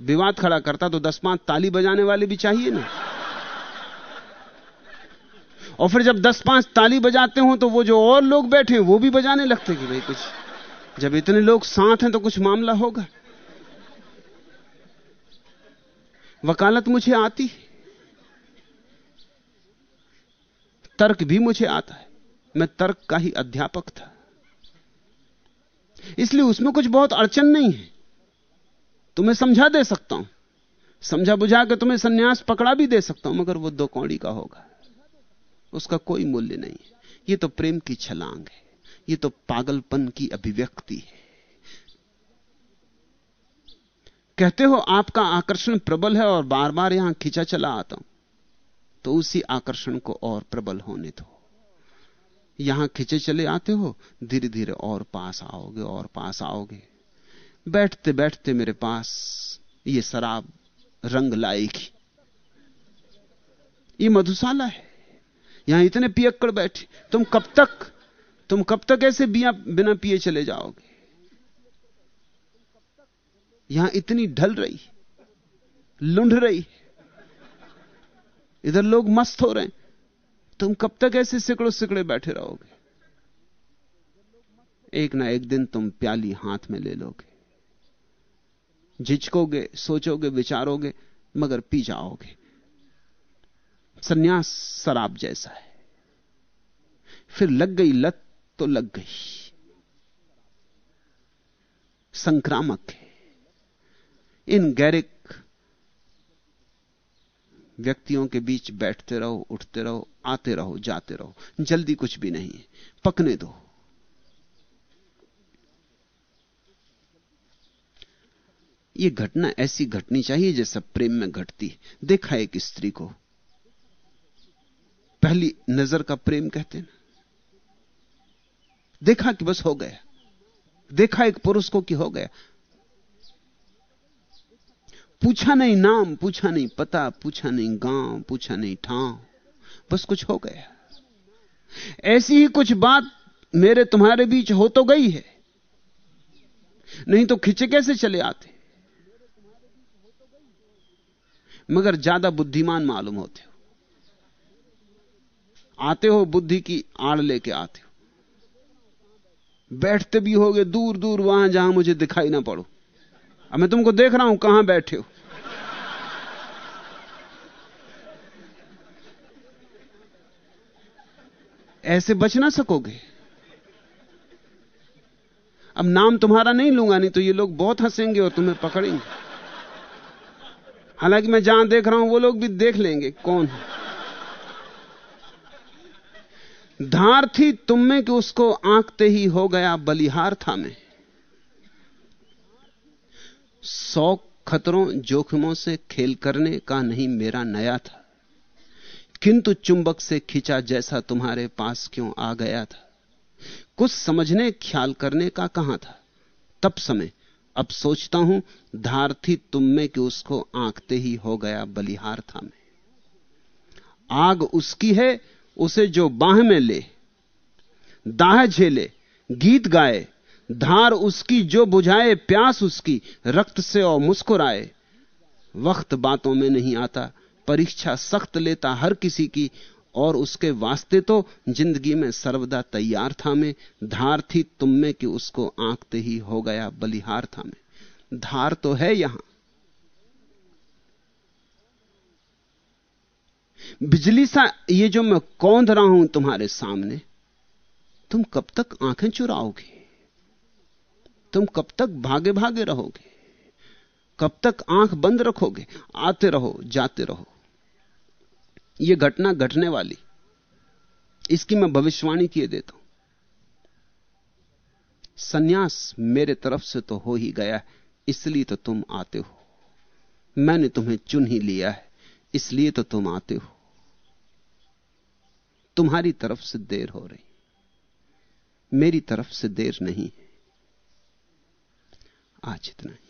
विवाद खड़ा करता तो दस पाँच ताली बजाने वाले भी चाहिए ना। और फिर जब दस पाँच ताली बजाते हो तो वो जो और लोग बैठे हैं, वो भी बजाने लगते कि भाई कुछ जब इतने लोग साथ हैं तो कुछ मामला होगा। वकालत मुझे आती तर्क भी मुझे आता है। मैं तर्क का ही अध्यापक था। इसलिए उसमें कुछ बहुत अड़चन नहीं है। तुम्हें समझा दे सकता हूँ। समझा बुझा के तुम्हें सन्यास पकड़ा भी दे सकता हूँ, मगर वो दो कौड़ी का होगा। उसका कोई मूल्य नहीं है। ये तो प्रेम की छलांग है। ये तो पागलपन की अभिव्यक्ति है। कहते हो, आपका आकर्षण प्रबल है और बार बार यहाँ खींचा चला आता हूँ। तो उसी आकर्षण को और प्रबल होने दो। यहाँ खींचे चले आते हो धीरे धीरे और पास आओगे, और पास आओगे। बैठते बैठते मेरे पास ये शराब रंग लाएगी। ये मधुशाला है। यहाँ इतने पियक्कड़ बैठे, तुम कब तक तुम कब तक ऐसे बिया बिना पिए चले जाओगे? यहाँ इतनी ढल रही, लुंढ रही, इधर लोग मस्त हो रहे हैं। तुम कब तक ऐसे सिकड़ो सिकड़े बैठे रहोगे? एक ना एक दिन तुम प्याली हाथ में ले लोगे। झिझकोगे, सोचोगे, विचारोगे, मगर पी जाओगे। सन्यास शराब जैसा है। फिर लग गई लत तो लग गई। संक्रामक है। इन गैरिक व्यक्तियों के बीच बैठते रहो, उठते रहो, आते रहो, जाते रहो। जल्दी कुछ भी नहीं है। पकने दो। ये घटना ऐसी घटनी चाहिए जैसा प्रेम में घटती देखा एक स्त्री को। पहली नज़र का प्रेम कहते हैं देखा कि बस हो गया। देखा एक पुरुष को कि हो गया। पूछा नहीं नाम, पूछा नहीं पता, पूछा नहीं गाँव, पूछा नहीं ठाव, बस कुछ हो गया। ऐसी ही कुछ बात मेरे तुम्हारे बीच हो तो गई है। नहीं तो खिंचे कैसे चले आते? मगर ज़्यादा बुद्धिमान मालूम होते हो। आते हो बुद्धि की आड़ लेके आते हो। बैठते भी होगे दूर दूर वहाँ जहाँ मुझे दिखाई ना पड़ो। अब मैं तुमको देख रहा हूँ कहाँ बैठे हो। ऐसे बच ना सकोगे। अब नाम तुम्हारा नहीं लूँगा, नहीं तो ये लोग बहुत हंसेंगे और तुम्हें पकड़ेंगे। हालाँकि मैं जहाँ देख रहा हूँ वो लोग भी देख लेंगे कौन है। धार थी तुम में कि उसको आंकते ही हो गया बलिहार था मैं। सौ खतरों जोखिमों से खेल करने का नहीं मेरा नया था। किंतु चुंबक से खिंचा जैसा तुम्हारे पास क्यों आ गया था? कुछ समझने, ख्याल करने का कहाँ था? तब समय। अब सोचता हूँ धार थी तुम में कि उसको आंकते ही हो गया बलिहार था मैं। आग उसकी है उसे जो बाह में ले, दाह झेले, गीत गाए, धार उसकी जो बुझाए, प्यास उसकी, रक्त से और मुस्कुराए। वक्त बातों में नहीं आता, परीक्षा सख्त लेता हर किसी की, और उसके वास्ते तो ज़िंदगी में सर्वदा तैयार था मैं। धार थी तुम में कि उसको आंकते ही हो गया बलिहार था मैं। धार तो है यहाँ बिजली सा, ये जो मैं कौंध रहा हूँ तुम्हारे सामने, तुम कब तक आँखें चुराओगे? तुम कब तक भागे भागे रहोगे? कब तक आँख बंद रखोगे? आते रहो, जाते रहो। यह घटना घटने वाली। इसकी मैं भविष्यवाणी किए देता हूँ। सन्यास मेरे तरफ़ से तो हो ही गया इसलिए तो तुम आते हो। मैंने तुम्हें चुन ही लिया है। इसलिए तो तुम आते हो। तुम्हारी तरफ़ से देर हो रही। मेरी तरफ़ से देर नहीं है। आज इतना ही।